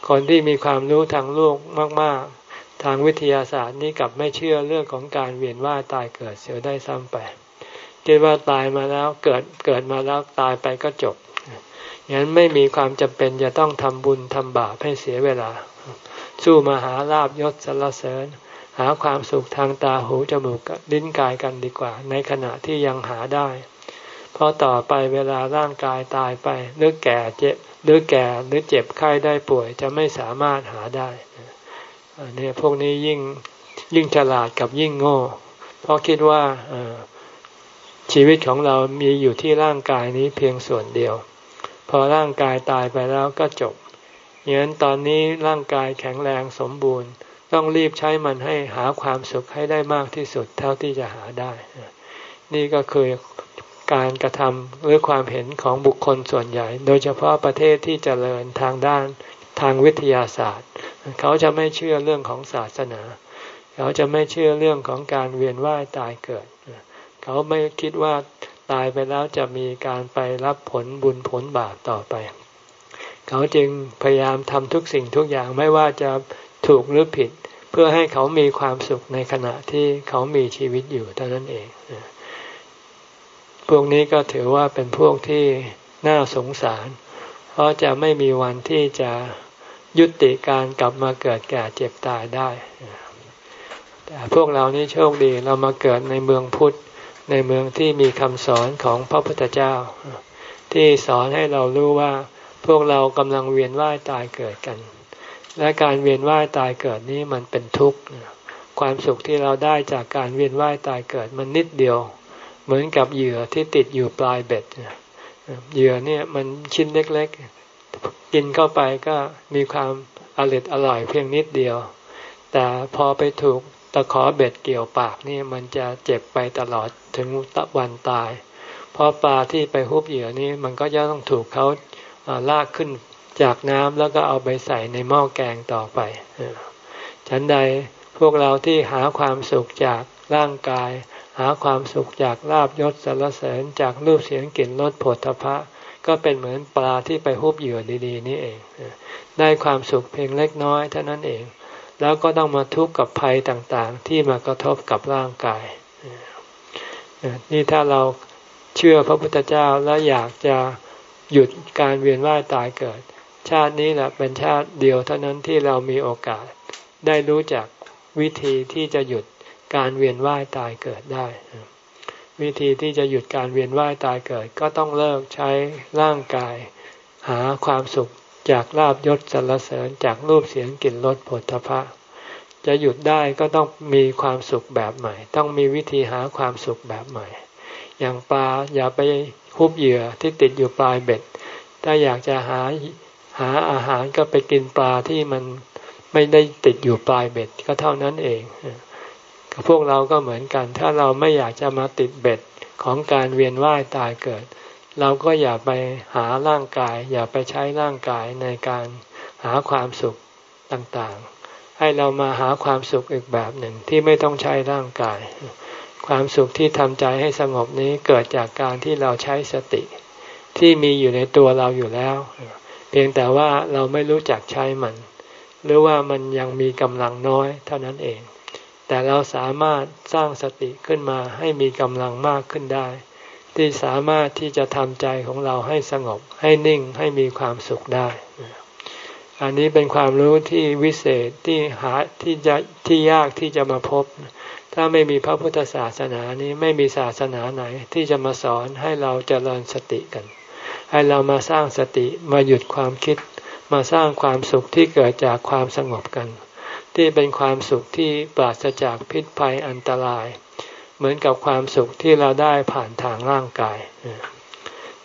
[SPEAKER 1] คนที่มีความรู้ทางโลกมาก ๆ ทางวิทยาศาสตร์นี้กลับไม่เชื่อเรื่องของการเวียนว่ายตายเกิดเสียได้ซ้ำไปคิดว่าตายมาแล้วเกิดเกิดมาแล้วตายไปก็จบอย่างนั้นไม่มีความจำเป็นจะต้องทำบุญทำบาปให้เสียเวลา สู้มาหาลาบยศสรรเสริญ หาความสุขทางตาหูจมูกลิ้นกายกันดีกว่า ในขณะที่ยังหาได้ เพราะต่อไปเวลาร่างกายตายไปหรือแก่เจ็บหรือแก่หรือเจ็บไข้ได้ป่วยจะไม่สามารถหาได้ เนี่ยพวกนี้ยิ่งยิ่งฉลาดกับยิ่งโง่ เพราะคิดว่าชีวิตของเรามีอยู่ที่ร่างกายนี้เพียงส่วนเดียว พอร่างกายตายไปแล้วก็จบอย่างนั้นตอนนี้ร่างกายแข็งแรงสมบูรณ์ ต้องรีบใช้มันให้หาความสุขให้ได้มากที่สุดเท่าที่จะหาได้ นี่ก็คือการกระทำหรือความเห็นของบุคคลส่วนใหญ่ โดยเฉพาะประเทศที่เจริญทางด้าน ทางวิทยาศาสตร์ เขาจะไม่เชื่อเรื่องของศาสนา เขาจะไม่เชื่อเรื่องของการเวียนว่ายตายเกิด เขาไม่คิดว่าตายไปแล้วจะมีการไปรับผลบุญผลบาปต่อไป เขาจึงพยายามทำทุกสิ่งทุกอย่างไม่ว่าจะถูกหรือผิด เพื่อให้เขามีความสุขในขณะที่เขามีชีวิตอยู่เท่านั้นเอง พวกนี้ก็ถือว่าเป็นพวกที่น่าสงสาร เพราะจะไม่มีวันที่จะ ยุติการกลับมาเกิดแก่เจ็บตายได้ แต่พวกเรานี่โชคดีเรามาเกิดในเมืองพุทธในเมืองที่มีคำสอนของพระพุทธเจ้า ที่สอนให้เรารู้ว่า พวกเรากำลังเวียนว่ายตายเกิดกัน และการเวียนว่ายตายเกิดนี้มันเป็นทุกข์ความสุขที่เราได้จากการเวียนว่ายตายเกิดมันนิดเดียว เหมือนกับเหยื่อที่ติดอยู่ปลายเบ็ดเหยื่อเนี่ยมันชิ้นเล็กๆ กินเข้าไปก็มีความอร่อยอร่อยเพียงนิดเดียว แต่พอไปถูกตะขอเบ็ดเกี่ยวปากนี่มันจะเจ็บไปตลอดถึงตะวันตาย เพราะปลาที่ไปฮุบเหยื่อนี้มันก็จะต้องถูกเขาลากขึ้นจากน้ำแล้วก็เอาไปใส่ในหม้อแกงต่อไปฉันใดพวกเราที่หาความสุขจากร่างกาย หาความสุขจากลาบยศสารเสริญจากรูปเสียงกลิ่นรสผลทพะ ก็เป็นเหมือนปลาที่ไปฮุบเหยื่อดีๆ นี่เอง ได้ความสุขเพียงเล็กน้อยเท่านั้นเอง แล้วก็ต้องมาทุกข์กับภัยต่างๆ ที่มากระทบกับร่างกาย นี่ถ้าเราเชื่อพระพุทธเจ้าและอยากจะหยุดการเวียนว่ายตายเกิด ชาตินี้แหละเป็นชาติเดียวเท่านั้นที่เรามีโอกาส ได้รู้จักวิธีที่จะหยุดการเวียนว่ายตายเกิดได้ วิธีที่จะหยุดการเวียนว่ายตายเกิด ก็ต้องเลิกใช้ร่างกาย หาความสุขจากลาบยศสรรเสริญจากรูปเสียงกลิ่นรสผลทพะ จะหยุดได้ก็ต้องมีความสุขแบบใหม่ ต้องมีวิธีหาความสุขแบบใหม่ อย่างปลาอย่าไปคุบเหยื่อที่ติดอยู่ปลายเบ็ด ถ้าอยากจะหาหาอาหารก็ไปกินปลาที่มันไม่ได้ติดอยู่ปลายเบ็ดก็เท่านั้นเอง พวกเราก็เหมือนกัน ถ้าเราไม่อยากจะมาติดเบ็ดของการเวียนว่ายตายเกิด เราก็อย่าไปหาร่างกาย อย่าไปใช้ร่างกายในการหาความสุขต่างๆ ให้เรามาหาความสุขอีกแบบหนึ่งที่ไม่ต้องใช้ร่างกาย ความสุขที่ทำใจให้สงบนี้เกิดจากการที่เราใช้สติ ที่มีอยู่ในตัวเราอยู่แล้ว เพียงแต่ว่าเราไม่รู้จักใช้มัน หรือว่ามันยังมีกำลังน้อยเท่านั้นเอง แต่เราสามารถสร้างสติขึ้นมาให้มีกำลังมากขึ้นได้ ที่สามารถที่จะทำใจของเราให้สงบ ให้นิ่งให้มีความสุขได้ อันนี้เป็นความรู้ที่วิเศษที่หาที่จะที่ยากที่จะมาพบ ถ้าไม่มีพระพุทธศาสนานี้ไม่มีศาสนาไหน ที่จะมาสอนให้เราเจริญสติกัน ให้เรามาสร้างสติมาหยุดความคิด มาสร้างความสุขที่เกิดจากความสงบกัน ที่เป็นความสุขที่ปราศจากพิษภัยอันตราย เหมือนกับความสุขที่เราได้ผ่านทางร่างกาย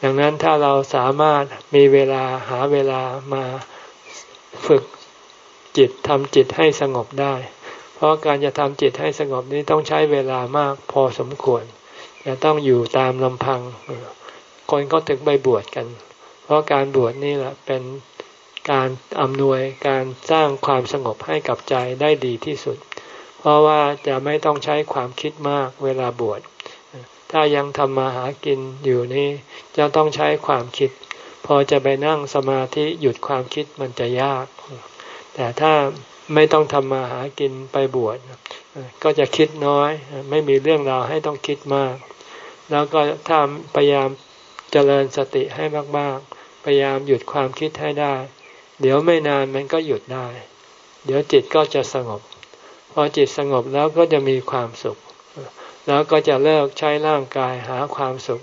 [SPEAKER 1] ดังนั้นถ้าเราสามารถมีเวลาหาเวลามาฝึกจิตทำจิตให้สงบได้ เพราะการจะทำจิตให้สงบนี้ต้องใช้เวลามากพอสมควร จะต้องอยู่ตามลำพัง คนก็ถึงไปบวชกัน เพราะการบวชนี่แหละเป็น การอำนวยการสร้างความสงบให้กับใจได้ดีที่สุด เพราะว่าจะไม่ต้องใช้ความคิดมากเวลาบวช ถ้ายังทำมาหากินอยู่นี่จะต้องใช้ความคิด พอจะไปนั่งสมาธิหยุดความคิดมันจะยาก แต่ถ้าไม่ต้องทำมาหากินไปบวชก็จะคิดน้อย ไม่มีเรื่องราวให้ต้องคิดมาก แล้วก็ถ้าพยายามเจริญสติให้มาก ๆ พยายามหยุดความคิดให้ได้ เดี๋ยวไม่นานมันก็หยุดได้ เดี๋ยวจิตก็จะสงบ พอจิตสงบแล้วก็จะมีความสุข แล้วก็จะเลิกใช้ร่างกายหาความสุข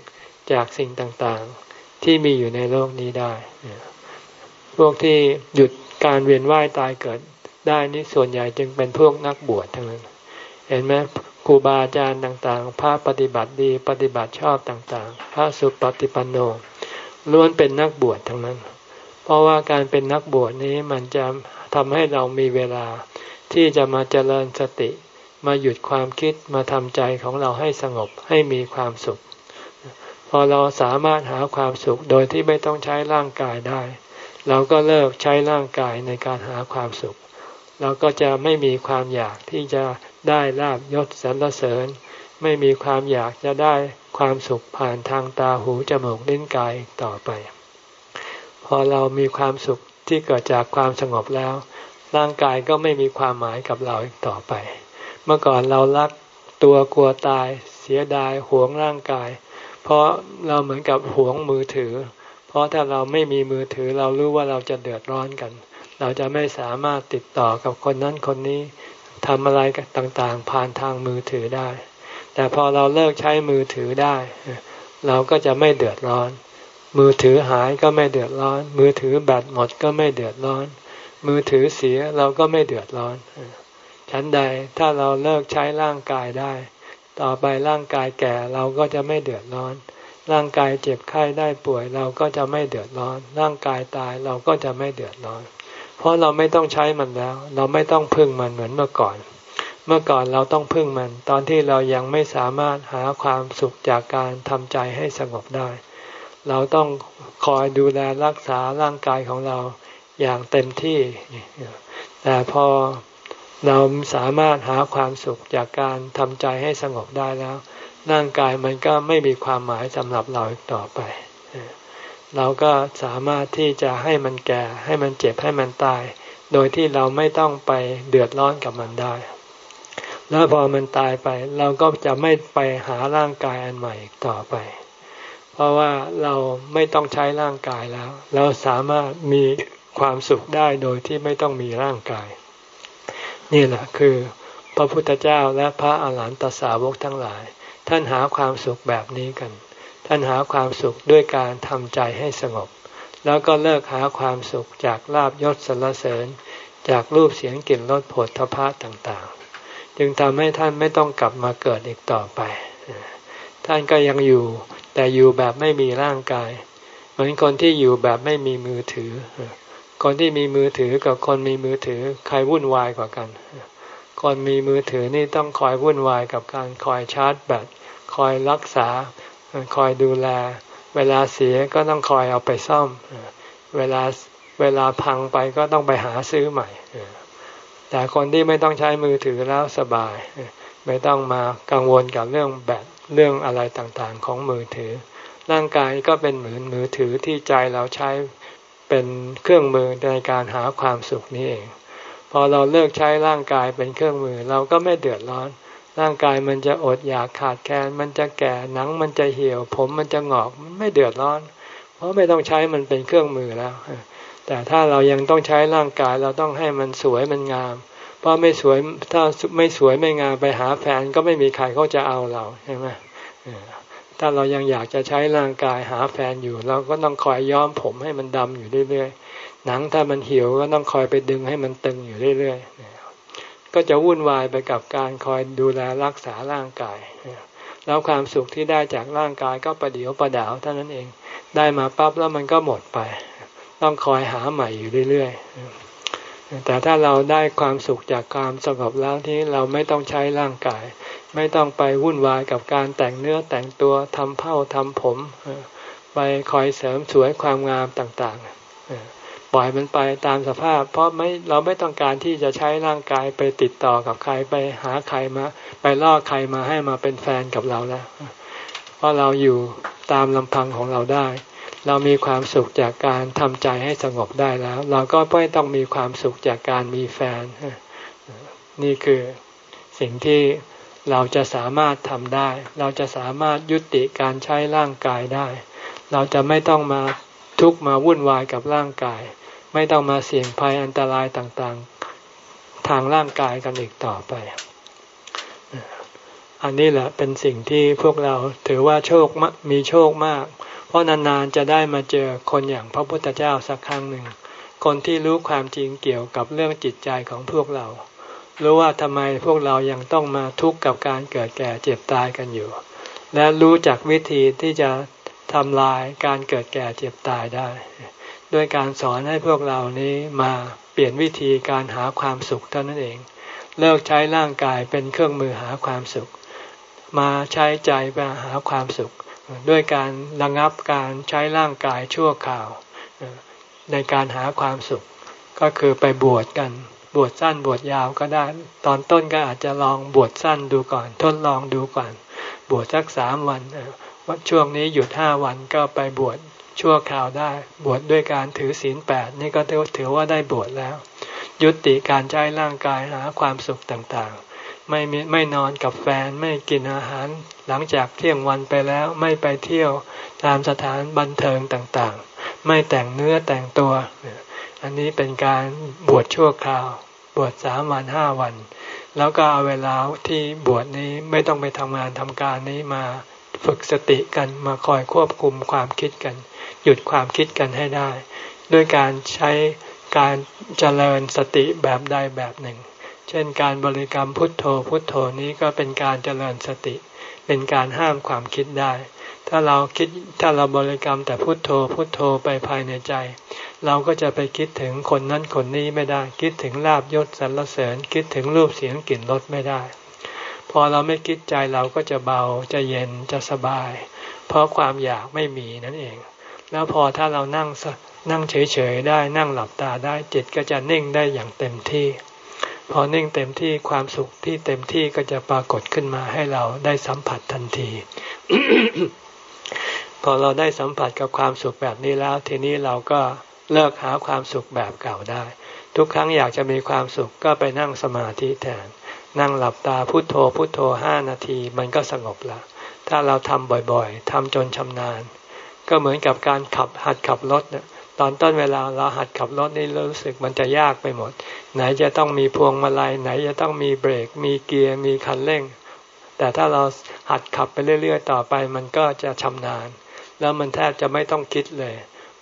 [SPEAKER 1] จากสิ่งต่างๆ ที่มีอยู่ในโลกนี้ได้ พวกที่หยุดการเวียนว่ายตายเกิดได้นี่ส่วนใหญ่จึงเป็นพวกนักบวชทั้งนั้น เห็นไหมครูบาอาจารย์ต่างๆ พระปฏิบัติดีปฏิบัติชอบต่างๆ พระสุปฏิปันโนล้วนเป็นนักบวชทั้งนั้น เพราะว่าการเป็นนักบวชนี้มันจะทำให้เรามีเวลาที่จะมาเจริญสติ มาหยุดความคิดมาทำใจของเราให้สงบให้มีความสุข พอเราสามารถหาความสุขโดยที่ไม่ต้องใช้ร่างกายได้ เราก็เลิกใช้ร่างกายในการหาความสุข เราก็จะไม่มีความอยากที่จะได้ลาบยศสรรเสริญ ไม่มีความอยากจะได้ความสุขผ่านทางตาหูจมูกลิ้นกายต่อไป พอเรามีความสุขที่เกิดจากความสงบแล้ว ร่างกายก็ไม่มีความหมายกับเราอีกต่อไป เมื่อก่อนเรารักตัวกลัวตาย เสียดายหวงร่างกาย เพราะเราเหมือนกับหวงมือถือ เพราะถ้าเราไม่มีมือถือเรารู้ว่าเราจะเดือดร้อนกัน เราจะไม่สามารถติดต่อกับคนนั้นคนนี้ทำอะไรต่างๆ ผ่านทางมือถือได้ แต่พอเราเลิกใช้มือถือได้ เราก็จะไม่เดือดร้อน มือถือหายก็ไม่เดือดร้อน มือถือแบตหมดก็ไม่เดือดร้อน มือถือเสียเราก็ไม่เดือดร้อนฉันใดถ้าเราเลิกใช้ร่างกายได้ ต่อไปร่างกายแก่เราก็จะไม่เดือดร้อน ร่างกายเจ็บไข้ได้ป่วยเราก็จะไม่เดือดร้อน ร่างกายตายเราก็จะไม่เดือดร้อน เพราะเราไม่ต้องใช้มันแล้ว เราไม่ต้องพึ่งมันเหมือนเมื่อก่อน เมื่อก่อนเราต้องพึ่งมัน ตอนที่เรายังไม่สามารถหาความสุขจากการทำใจให้สงบได้ เราต้องคอยดูแลรักษาร่างกายของเราอย่างเต็มที่ แต่พอเราสามารถหาความสุขจากการทำใจให้สงบได้แล้ว ร่างกายมันก็ไม่มีความหมายสำหรับเราอีกต่อไป เราก็สามารถที่จะให้มันแก่ ให้มันเจ็บให้มันตาย โดยที่เราไม่ต้องไปเดือดร้อนกับมันได้ แล้วพอมันตายไป เราก็จะไม่ไปหาร่างกายอันใหม่อีกต่อไป เพราะว่าเราไม่ต้องใช้ร่างกายแล้ว เราสามารถมีความสุขได้โดยที่ไม่ต้องมีร่างกาย นี่แหละคือพระพุทธเจ้าและพระอาหารหันตสาวกทั้งหลาย ท่านหาความสุขแบบนี้กัน ท่านหาความสุขด้วยการทำใจให้สงบ แล้วก็เลิกหาความสุขจากลาบยศสรรเสริญ จากรูปเสียงกลิ่นรสผลทพะต่างๆ จึงทำให้ท่านไม่ต้องกลับมาเกิดอีกต่อไป ท่านก็ยังอยู่ แต่อยู่แบบไม่มีร่างกาย เหมือนคนที่อยู่แบบไม่มีมือถือ คนที่มีมือถือกับคนมีมือถือใครวุ่นวายกว่ากัน คนมีมือถือนี่ต้องคอยวุ่นวายกับการคอยชาร์จแบตคอยรักษา คอยดูแล เวลาเสียก็ต้องคอยเอาไปซ่อม เวลาเวลาพังไปก็ต้องไปหาซื้อใหม่ แต่คนที่ไม่ต้องใช้มือถือแล้วสบาย ไม่ต้องมากังวลกับเรื่องแบต เรื่องอะไรต่างๆของมือถือ ร่างกายก็เป็นเหมือนมือถือที่ใจเราใช้เป็นเครื่องมือในการหาความสุขนี้เองพอเราเลิกใช้ร่างกายเป็นเครื่องมือเราก็ไม่เดือดร้อน ร่างกายมันจะอดอยากขาดแคลนมันจะแก่หนังมันจะเหี่ยว ผมมันจะงอกมันไม่เดือดร้อน เพราะไม่ต้องใช้มันเป็นเครื่องมือแล้ว แต่ถ้าเรายังต้องใช้ร่างกายเราต้องให้มันสวยมันงาม เพราะไม่สวยถ้าไม่สวยไม่งามไปหาแฟนก็ไม่มีใครเขาจะเอาเราใช่ไหมถ้าเรายังอยากจะใช้ร่างกายหาแฟนอยู่ เราก็ต้องคอยย้อมผมให้มันดำอยู่เรื่อยๆหนังถ้ามันเหี่ยวก็ต้องคอยไปดึงให้มันตึงอยู่เรื่อยๆก็จะวุ่นวายไปกับการคอยดูแลรักษาร่างกายแล้วความสุขที่ได้จากร่างกายก็ประเดียวประดาวเท่านั้นเอง ได้มาปั๊บแล้วมันก็หมดไป ต้องคอยหาใหม่อยู่เรื่อยๆ แต่ถ้าเราได้ความสุขจากความสงบแล้วที่เราไม่ต้องใช้ร่างกาย ไม่ต้องไปวุ่นวายกับการแต่งเนื้อแต่งตัวทำเผ้าทำผม ไปคอยเสริมสวยความงามต่างๆ ปล่อยมันไปตามสภาพ เพราะไม่เราไม่ต้องการที่จะใช้ร่างกายไปติดต่อกับใครไปหาใครมา ไปล่อใครมาให้มาเป็นแฟนกับเราแล้วเพราะเราอยู่ตามลำพังของเราได้ เรามีความสุขจากการทำใจให้สงบได้แล้ว เราก็ไม่ต้องมีความสุขจากการมีแฟน นี่คือสิ่งที่เราจะสามารถทำได้ เราจะสามารถยุติการใช้ร่างกายได้ เราจะไม่ต้องมาทุกมาวุ่นวายกับร่างกาย ไม่ต้องมาเสี่ยงภัยอันตรายต่างๆ ทางร่างกายกันอีกต่อไป อันนี้แหละเป็นสิ่งที่พวกเราถือว่าโชคมีโชคมาก เพราะนานๆจะได้มาเจอคนอย่างพระพุทธเจ้าสักครั้งหนึ่ง คนที่รู้ความจริงเกี่ยวกับเรื่องจิตใจของพวกเรารู้ว่าทำไมพวกเรายังต้องมาทุกข์กับการเกิดแก่เจ็บตายกันอยู่ และรู้จักวิธีที่จะทำลายการเกิดแก่เจ็บตายได้ด้วยการสอนให้พวกเรานี้มาเปลี่ยนวิธีการหาความสุขเท่านั้นเอง เลิกใช้ร่างกายเป็นเครื่องมือหาความสุข มาใช้ใจไปหาความสุข ด้วยการระงับการใช้ร่างกายชั่วคราวในการหาความสุข ก็คือไปบวชกัน บวชสั้นบวชยาวก็ได้ ตอนต้นก็อาจจะลองบวชสั้นดูก่อน ทดลองดูก่อน บวชสักสามวันว่าช่วงนี้หยุดห้าวันก็ไปบวชชั่วคราวได้ บวชดด้วยการถือศีลแปดนี่ก็ถือว่าได้บวชแล้ว ยุติการใช้ร่างกายหาความสุขต่างๆ ไม่ไม่นอนกับแฟนไม่กินอาหาร หลังจากเที่ยงวันไปแล้วไม่ไปเที่ยวตามสถานบันเทิงต่างๆ ไม่แต่งเนื้อแต่งตัว อันนี้เป็นการบวชชั่วคราว บวชสามวันห้าวัน แล้วก็เอาเวลาที่บวชนี้ไม่ต้องไปทำงานทำการนี้มาฝึกสติกันมาคอยควบคุมความคิดกัน หยุดความคิดกันให้ได้ ด้วยการใช้การเจริญสติแบบใดแบบหนึ่ง เช่นการบริกรรมพุทโธพุทโธนี้ก็เป็นการเจริญสติเเป็นการห้ามความคิดได้ ถ้าเราคิดถ้าเราบริกรรมแต่พุทโธพุทโธไปภายในใจ เราก็จะไปคิดถึงคนนั้นคนนี้ไม่ได้ คิดถึงลาบยศสรรเสริญ คิดถึงรูปเสียงกลิ่นรสไม่ได้ พอเราไม่คิดใจเราก็จะเบาจะเย็นจะสบาย เพราะความอยากไม่มีนั่นเอง แล้วพอถ้าเรานั่งนั่งเฉยๆได้นั่งหลับตาได้จิตก็จะนิ่งได้อย่างเต็มที่ พอนิ่งเต็มที่ความสุขที่เต็มที่ก็จะปรากฏขึ้นมาให้เราได้สัมผัสทันที พอเราได้สัมผัสกับความสุขแบบนี้แล้ว ทีนี้เราก็เลิกหาความสุขแบบเก่าได้ ทุกครั้งอยากจะมีความสุขก็ไปนั่งสมาธิแทน นั่งหลับตาพุโทโธพุโทโธห้านาที มันก็สงบละถ้าเราทำบ่อยๆทำจนชำนาญ ก็เหมือนกับการขับหัดขับรถเนี่ย ตอนต้นเวลาเราหัดขับรถนี่รู้สึกมันจะยากไปหมด ไหนจะต้องมีพวงมาลัยไหนจะต้องมีเบรก มีเกียร์มีคันเร่ง แต่ถ้าเราหัดขับไปเรื่อย ๆ ต่อไปมันก็จะชำนาญ แล้วมันแทบจะไม่ต้องคิดเลย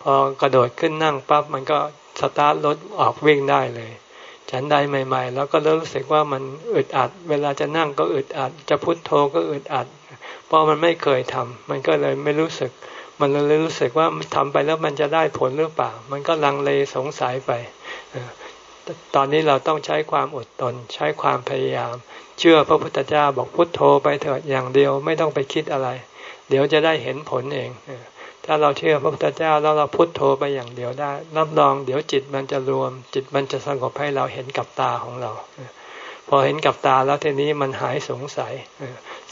[SPEAKER 1] พอกระโดดขึ้นนั่งปั๊บมันก็สตาร์ทรถออกวิ่งได้เลยฉันใดใหม่ ๆ แล้วก็เริ่มรู้สึกว่ามันอึดอัด เวลาจะนั่งก็อึดอัด จะพุโทโธก็อึดอัด เพราะมันไม่เคยทำมันก็เลยไม่รู้สึก มันเลยรู้สึกว่าทำไปแล้วมันจะได้ผลหรือเปล่า มันก็ลังเลสงสัยไป ตอนนี้เราต้องใช้ความอดทนใช้ความพยายาม เชื่อพระพุทธเจ้าบอกพุทโธไปเถิดอย่างเดียวไม่ต้องไปคิดอะไร เดี๋ยวจะได้เห็นผลเอง ถ้าเราเชื่อพระพุทธเจ้าแล้วเราพุทโธไปอย่างเดียวได้รับรองเดี๋ยวจิตมันจะรวม จิตมันจะสงบให้เราเห็นกับตาของเราพอเห็นกับตาแล้วทีนี้มันหายสงสัย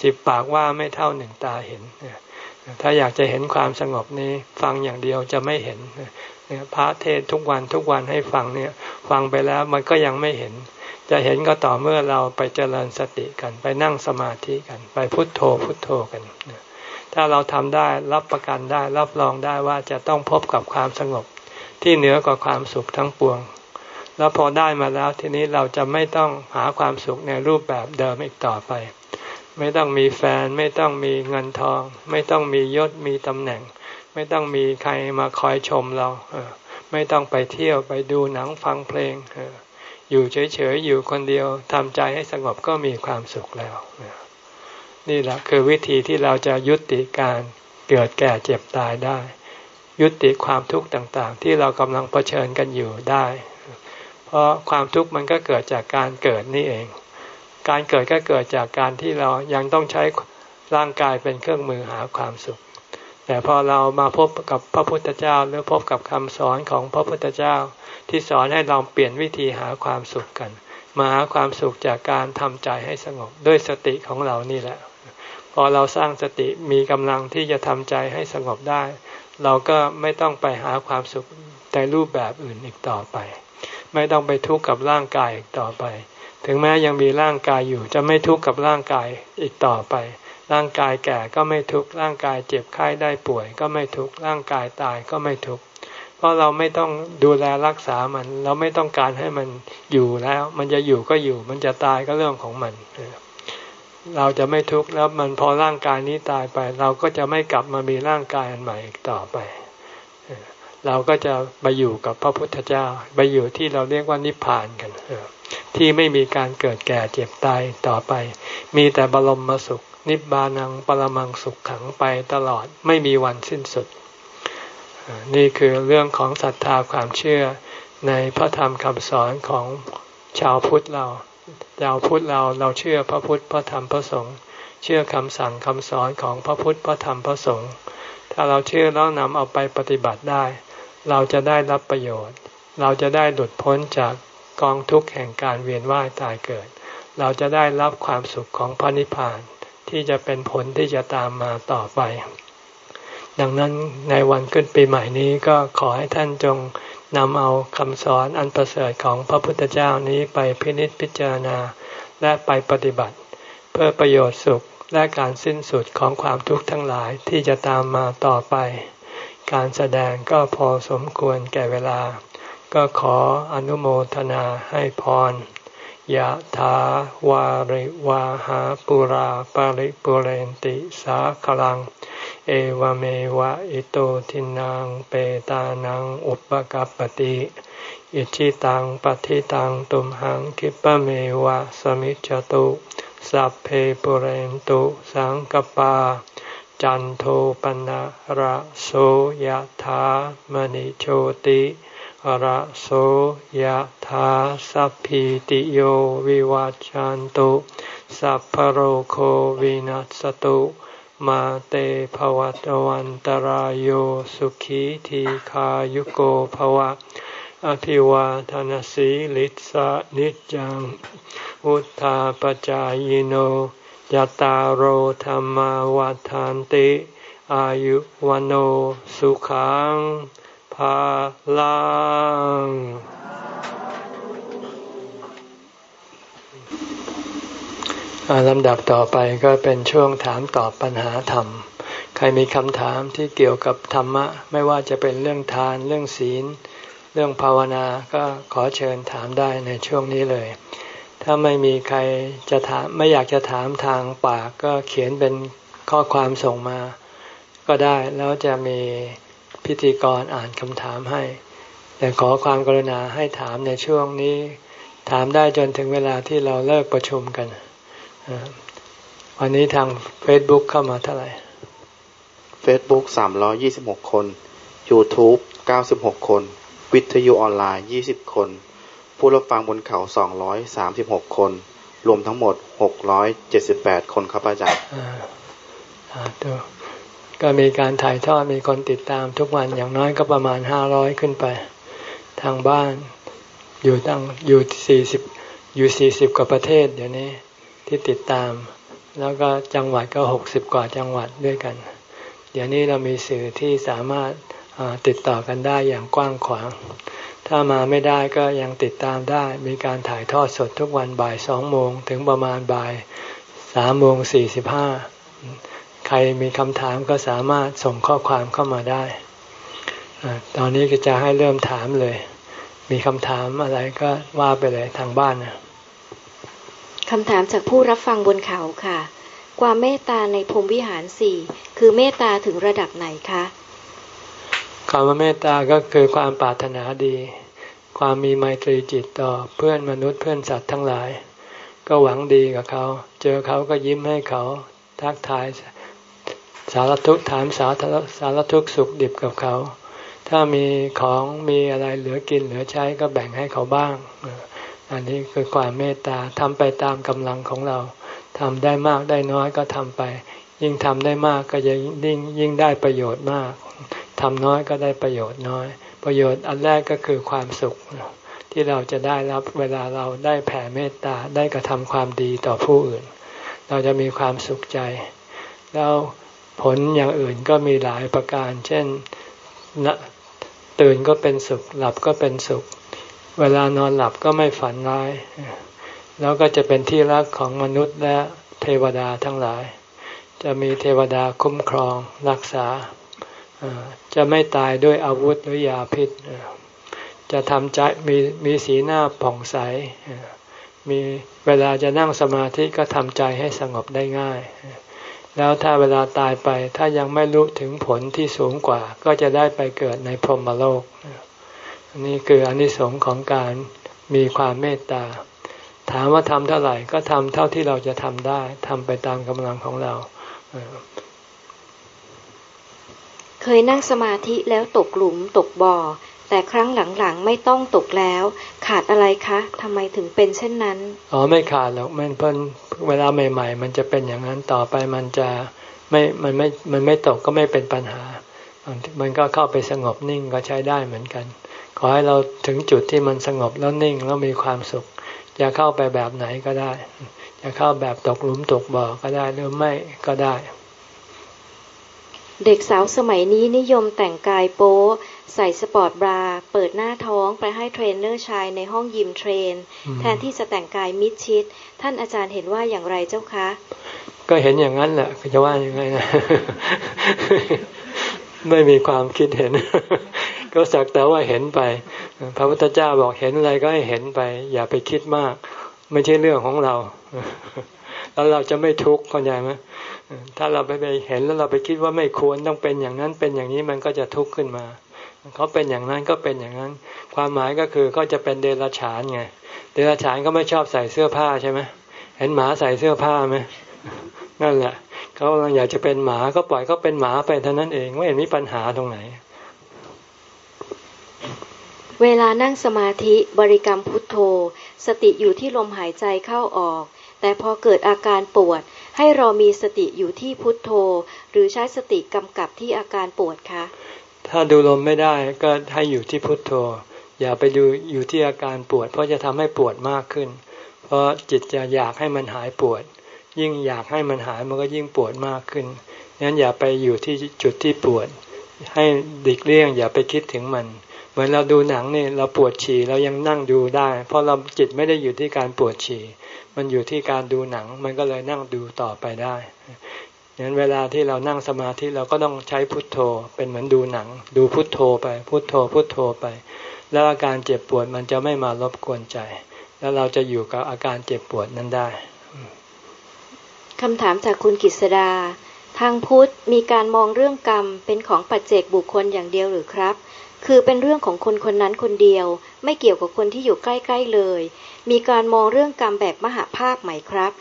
[SPEAKER 1] สิบปากว่าไม่เท่าหนึ่งตาเห็น ถ้าอยากจะเห็นความสงบนี้ฟังอย่างเดียวจะไม่เห็นพระเทศทุกวันทุกวันให้ฟังเนี่ย ฟังไปแล้วมันก็ยังไม่เห็น จะเห็นก็ต่อเมื่อเราไปเจริญสติกันไปนั่งสมาธิกัน ไปพุทโธพุทโธกันถ้าเราทำได้รับประกันได้รับรองได้ว่าจะต้องพบกับความสงบ ที่เหนือกว่าความสุขทั้งปวง แล้วพอได้มาแล้วทีนี้เราจะไม่ต้องหาความสุขในรูปแบบเดิมอีกต่อไป ไม่ต้องมีแฟน ไม่ต้องมีเงินทอง ไม่ต้องมียศมีตำแหน่ง ไม่ต้องมีใครมาคอยชมเราไม่ต้องไปเที่ยวไปดูหนังฟังเพลงอยู่เฉยๆอยู่คนเดียวทำใจให้สงบก็มีความสุขแล้วนี่แหละคือวิธีที่เราจะยุติการเกิดแก่เจ็บตายได้ ยุติความทุกข์ต่างๆ ที่เรากำลังเผชิญกันอยู่ได้ เพราะความทุกข์มันก็เกิดจากการเกิดนี่เอง การเกิดก็เกิดจากการที่เรายังต้องใช้ร่างกายเป็นเครื่องมือหาความสุข แต่พอเรามาพบกับพระพุทธเจ้าหรือพบกับคำสอนของพระพุทธเจ้า ที่สอนให้เราเปลี่ยนวิธีหาความสุขกัน มาหาความสุขจากการทำใจให้สงบด้วยสติของเรานี่แหละ พอเราสร้างสติมีกำลังที่จะทำใจให้สงบได้ เราก็ไม่ต้องไปหาความสุขในรูปแบบอื่นอีกต่อไป ไม่ต้องไปทุกข์กับร่างกายอีกต่อไป ถึงแม้ยังมีร่างกายอยู่จะไม่ทุกข์กับร่างกายอีกต่อไป ร่างกายแก่ก็ไม่ทุกข์ร่างกายเจ็บไข้ได้ป่วย ก็ไม่ทุกข์ร่างกายตายก็ไม่ทุกข์เพราะเราไม่ต้องดูแลรักษามัน เราไม่ต้องการให้มันอยู่แล้ว มันจะอยู่ก็อยู่ มันจะตายก็เรื่องของมันเราจะไม่ทุกข์แล้วมันพอร่างกายนี้ตายไป เราก็จะไม่กลับมามีร่างกายอันใหม่อีกต่อไป เราก็จะไปอยู่กับพระพุทธเจ้า ไปอยู่ที่เราเรียกว่านิพพานกัน ที่ไม่มีการเกิดแก่เจ็บตายต่อไป มีแต่บรมมสุข นิบานังปรมังสุขขังไปตลอดไม่มีวันสิ้นสุด นี่คือเรื่องของศรัทธาความเชื่อในพระธรรมคำสอนของชาวพุทธเราชาวพุทธเราเราเชื่อพระพุทธพระธรรมพระสงฆ์เชื่อคำสั่งคำสอนของพระพุทธพระธรรมพระสงฆ์ถ้าเราเชื่อแล้วนำเอาไปปฏิบัติได้ เราจะได้รับประโยชน์ เราจะได้หลุดพ้นจาก กองทุกข์แห่งการเวียนว่ายตายเกิด เราจะได้รับความสุขของพระนิพพานที่จะเป็นผลที่จะตามมาต่อไป ดังนั้นในวันขึ้นปีใหม่นี้ก็ขอให้ท่านจงนำเอาคำสอนอันประเสริฐของพระพุทธเจ้านี้ไปพินิจพิจารณาและไปปฏิบัติ เพื่อประโยชน์สุขและการสิ้นสุดของความทุกข์ทั้งหลายที่จะตามมาต่อไป การแสดงก็พอสมควรแก่เวลา ก็ขออนุโมทนาให้พรยะถาวาริวาหาปุราปาริปุเรนติสาคลัง เอวเมวะอิโตทินังเปตานังอุปกัปติอิชิตังปฏิตังตุมหังคิปะเมวะสมิจจตุสัพเพปุเรนตุสังกปา จันโทปนะระโสยะถามณิโชติ ระโสยธาสัพพิติโยวิวัจจันตุ สัพพโรโควินัสตุ มาเตภวัตวันตารโยสุขีทีขายุโกภวะ อภิวาทานสีลิสะนิจังอุธาปจายโนยตาโอธรรมวาทานติ อายุวันโอสุขัง พลังลำดับต่อไปก็เป็นช่วงถามตอบปัญหาธรรม ใครมีคำถามที่เกี่ยวกับธรรมะ ไม่ว่าจะเป็นเรื่องทาน เรื่องศีล เรื่องภาวนา ก็ขอเชิญถามได้ในช่วงนี้เลย ถ้าไม่มีใครจะถามไม่อยากจะถามทางปากก็เขียนเป็นข้อความส่งมา ก็ได้แล้วจะมี พิธีกรอ่านคำถามให้ แต่ขอความกรุณาให้ถามในช่วงนี้ ถามได้จนถึงเวลาที่เราเลิกประชุมกัน วันนี้ทาง Facebook เข้ามาเท่าไหร่
[SPEAKER 2] Facebook 326 คน YouTube 96 คน วิทยุออนไลน์ 20 คน ผู้รับฟังบนเขา 236 คน รวมทั้งหมด 678 คนครับอาจารย์
[SPEAKER 1] อ่าตัว ก็มีการถ่ายทอดมีคนติดตามทุกวันอย่างน้อยก็ประมาณห้าร้อยขึ้นไป ทางบ้านอยู่ตั้งอยู่สี่สิบอยู่สี่สิบกว่าประเทศเดี๋ยวนี้ที่ติดตาม แล้วก็จังหวัดก็หกสิบกว่าจังหวัดด้วยกัน เดี๋ยวนี้เรามีสื่อที่สามารถติดต่อกันได้อย่างกว้างขวาง ถ้ามาไม่ได้ก็ยังติดตามได้ มีการถ่ายทอดสดทุกวันบ่ายสองโมงถึงประมาณบ่ายสามโมงสี่สิบห้า ใครมีคำถามก็สามารถส่งข้อความเข้ามาได้ ตอนนี้ก็จะให้เริ่มถามเลย มีคำถามอะไรก็ว่าไปเลยทางบ้านนะ
[SPEAKER 3] คำถามจากผู้รับฟังบนเขาค่ะ ความเมตตาในพรมวิหารสี่คือเมตตาถึงระดับไหนคะ
[SPEAKER 1] คำว่าเมตตาก็คือความปรารถนาดี ความมีไมตรีจิตต่อเพื่อนมนุษย์เพื่อนสัตว์ทั้งหลาย ก็หวังดีกับเขา เจอเขาก็ยิ้มให้เขาทักทาย สารทุกถามสารสารทุกสุขดิบกับเขา ถ้ามีของมีอะไรเหลือกินเหลือใช้ก็แบ่งให้เขาบ้าง อันนี้คือความเมตตาทำไปตามกำลังของเราทำได้มากได้น้อยก็ทำไป ยิ่งทำได้มากก็จะยิ่งยิ่งได้ประโยชน์มากทำน้อยก็ได้ประโยชน์น้อย ประโยชน์อันแรกก็คือความสุข ที่เราจะได้รับเวลาเราได้แผ่เมตตาได้กระทำความดีต่อผู้อื่น เราจะมีความสุขใจ แล้ว ผลอย่างอื่นก็มีหลายประการ เช่นนะตื่นก็เป็นสุข หลับก็เป็นสุข เวลานอนหลับก็ไม่ฝันร้าย แล้วก็จะเป็นที่รักของมนุษย์และเทวดาทั้งหลาย จะมีเทวดาคุ้มครองรักษา จะไม่ตายด้วยอาวุธหรือยาพิษ จะทำใจมีมีสีหน้าผ่องใส มีเวลาจะนั่งสมาธิก็ทำใจให้สงบได้ง่าย แล้วถ้าเวลาตายไปถ้ายังไม่รู้ถึงผลที่สูงกว่า ก็จะได้ไปเกิดในพรหมโลก นี่คืออนิสงส์ของการมีความเมตตา ถามว่าทำเท่าไหร่ก็ทำเท่าที่เราจะทำได้ทำไปตามกำลังของเรา
[SPEAKER 3] เคยนั่งสมาธิแล้วตกหลุมตกบ่อ แต่ครั้งหลังๆไม่ต้องตกแล้ว ขาดอะไรคะทำไมถึงเป็นเช่นนั้น
[SPEAKER 1] อ๋อไม่ขาดหรอกมันเพิ่นเวลาใหม่ ๆ มันจะเป็นอย่างนั้นต่อไปมันจะไม่มันไม่มันไม่ตกก็ไม่เป็นปัญหา มันก็เข้าไปสงบนิ่งก็ใช้ได้เหมือนกัน ขอให้เราถึงจุดที่มันสงบแล้วนิ่งแล้วมีความสุขจะเข้าไปแบบไหนก็ได้ จะเข้าแบบตกหลุมตกบ่อก็ได้หรือไม่ก็ได้
[SPEAKER 3] เด็กสาวสมัยนี้นิยมแต่งกายโป๊ ใส่ sport bra เปิดหน้าท้องไปให้เทรนเนอร์ชายในห้องยิม train แทนที่จะแต่งกายมิดชิด ท่านอาจารย์เห็นว่าอย่างไรเจ้าคะ
[SPEAKER 1] ก็เห็นอย่างนั้นแหละจะว่ายังไงนะไม่มีความคิดเห็น ก็สักแต่ว่าเห็นไป พระพุทธเจ้าบอกเห็นอะไรก็ให้เห็นไป อย่าไปคิดมาก ไม่ใช่เรื่องของเรา แล้วเราจะไม่ทุกข์เข้าใจไหมถ้าเราไปไปเห็นแล้วเราไปคิดว่าไม่ควรต้องเป็นอย่างนั้นเป็นอย่างนี้มันก็จะทุกข์ขึ้นมา เขาเป็นอย่างนั้นก็เป็นอย่างนั้น ความหมายก็คือเขาจะเป็นเดรัจฉานไงเดรัจฉานก็ไม่ชอบใส่เสื้อผ้าใช่ไหมเห็นหมาใส่เสื้อผ้าไหมนั่นแหละเขาอยากจะเป็นหมาก็ปล่อยเขาเป็นหมาไปเท่านั้นเองไม่เห็นมีปัญหาตรงไหน
[SPEAKER 3] เวลานั่งสมาธิบริกรรมพุทโธ สติอยู่ที่ลมหายใจเข้าออก แต่พอเกิดอาการปวด ให้เรามีสติอยู่ที่พุทโธ หรือใช้สติกำกับที่อาการปวดคะ
[SPEAKER 1] ถ้าดูลมไม่ได้ก็ให้อยู่ที่พุทโธ อย่าไปดูอยู่ที่อาการปวด เพราะจะทำให้ปวดมากขึ้น เพราะจิตจะอยากให้มันหายปวด ยิ่งอยากให้มันหายมันก็ยิ่งปวดมากขึ้นงั้นอย่าไปอยู่ที่จุดที่ปวด ให้ดิกเลี่ยง อย่าไปคิดถึงมัน เหมือนเราดูหนังนี่เราปวดฉี่เรายังนั่งดูได้ เพราะเราจิตไม่ได้อยู่ที่การปวดฉี่มันอยู่ที่การดูหนัง มันก็เลยนั่งดูต่อไปได้ งั้นเวลาที่เรานั่งสมาธิเราก็ต้องใช้พุทโธ เป็นเหมือนดูหนัง ดูพุทโธไป พุทโธ พุทโธไป แล้วอาการเจ็บปวดมันจะไม่มารบกวนใจ แล้วเราจะอยู่กับอาการเจ็บปวดนั้นได้
[SPEAKER 3] คำถามจากคุณกิษดา ทางพุทธมีการมองเรื่องกรรมเป็นของปัจเจกบุคคลอย่างเดียวหรือครับ คือเป็นเรื่องของคนคนนั้นคนเดียว ไม่เกี่ยวกับคนที่อยู่ใกล้ ๆเลย มีการมองเรื่องกรรมแบบมหาภาคไหมครับ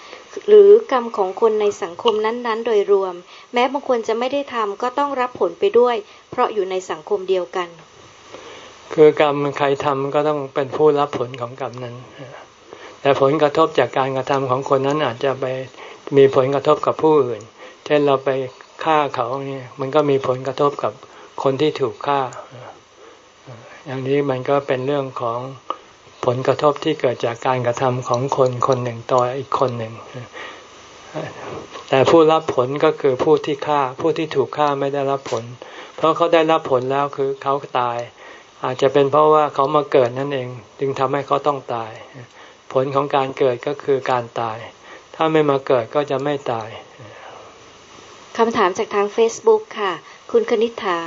[SPEAKER 3] หรือกรรมของคนในสังคมนั้นๆ โดยรวม แม้บางคนจะไม่ได้ทำก็ต้องรับผลไปด้วย เพราะอยู่ในสังคมเดียวกัน
[SPEAKER 1] คือกรรมใครทำก็ต้องเป็นผู้รับผลของกรรมนั้น แต่ผลกระทบจากการกระทำของคนนั้นอาจจะไปมีผลกระทบกับผู้อื่น เช่นเราไปฆ่าเขาเนี่ยมันก็มีผลกระทบกับคนที่ถูกฆ่า อย่างนี้มันก็เป็นเรื่องของ ผลกระทบที่เกิดจากการกระทำของคนคนหนึ่งต่ออีกคนหนึ่ง แต่ผู้รับผลก็คือผู้ที่ฆ่าผู้ที่ถูกฆ่าไม่ได้รับผล เพราะเขาได้รับผลแล้วคือเขาตาย อาจจะเป็นเพราะว่าเขามาเกิดนั่นเอง จึงทำให้เขาต้องตาย ผลของการเกิดก็คือการตาย ถ้าไม่มาเกิดก็จะไม่ตาย
[SPEAKER 3] คำถามจากทาง Facebook ค่ะ คุณคณิ t ฐา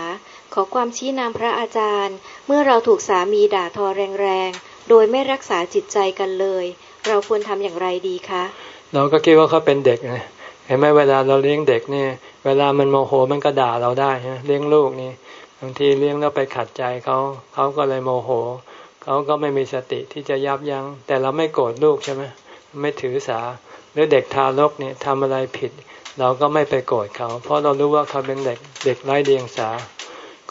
[SPEAKER 3] ขอความชี้นำพระอาจารย์ เมื่อเราถูกสามีด่าทอแรงๆ โดยไม่รักษาจิตใจกันเลย เราควรทำอย่างไรดีคะ
[SPEAKER 1] เราก็คิดว่าเขาเป็นเด็กไงเห็นไหมเวลาเราเลี้ยงเด็กเนี่ย เวลามันโมโหมันก็ด่าเราได้ฮะเลี้ยงลูกนี่บางทีเลี้ยงแล้วไปขัดใจเขาเขาก็เลยโมโหเขาก็ไม่มีสติที่จะยับยัง้งแต่เราไม่โกรธลูกใช่ไหมไม่ถือสาหรือเด็กทารกเนี่ยทำอะไรผิด เราก็ไม่ไปโกรธเขา เพราะเรารู้ว่าเขาเป็นเด็กเด็กไร้เดียงสา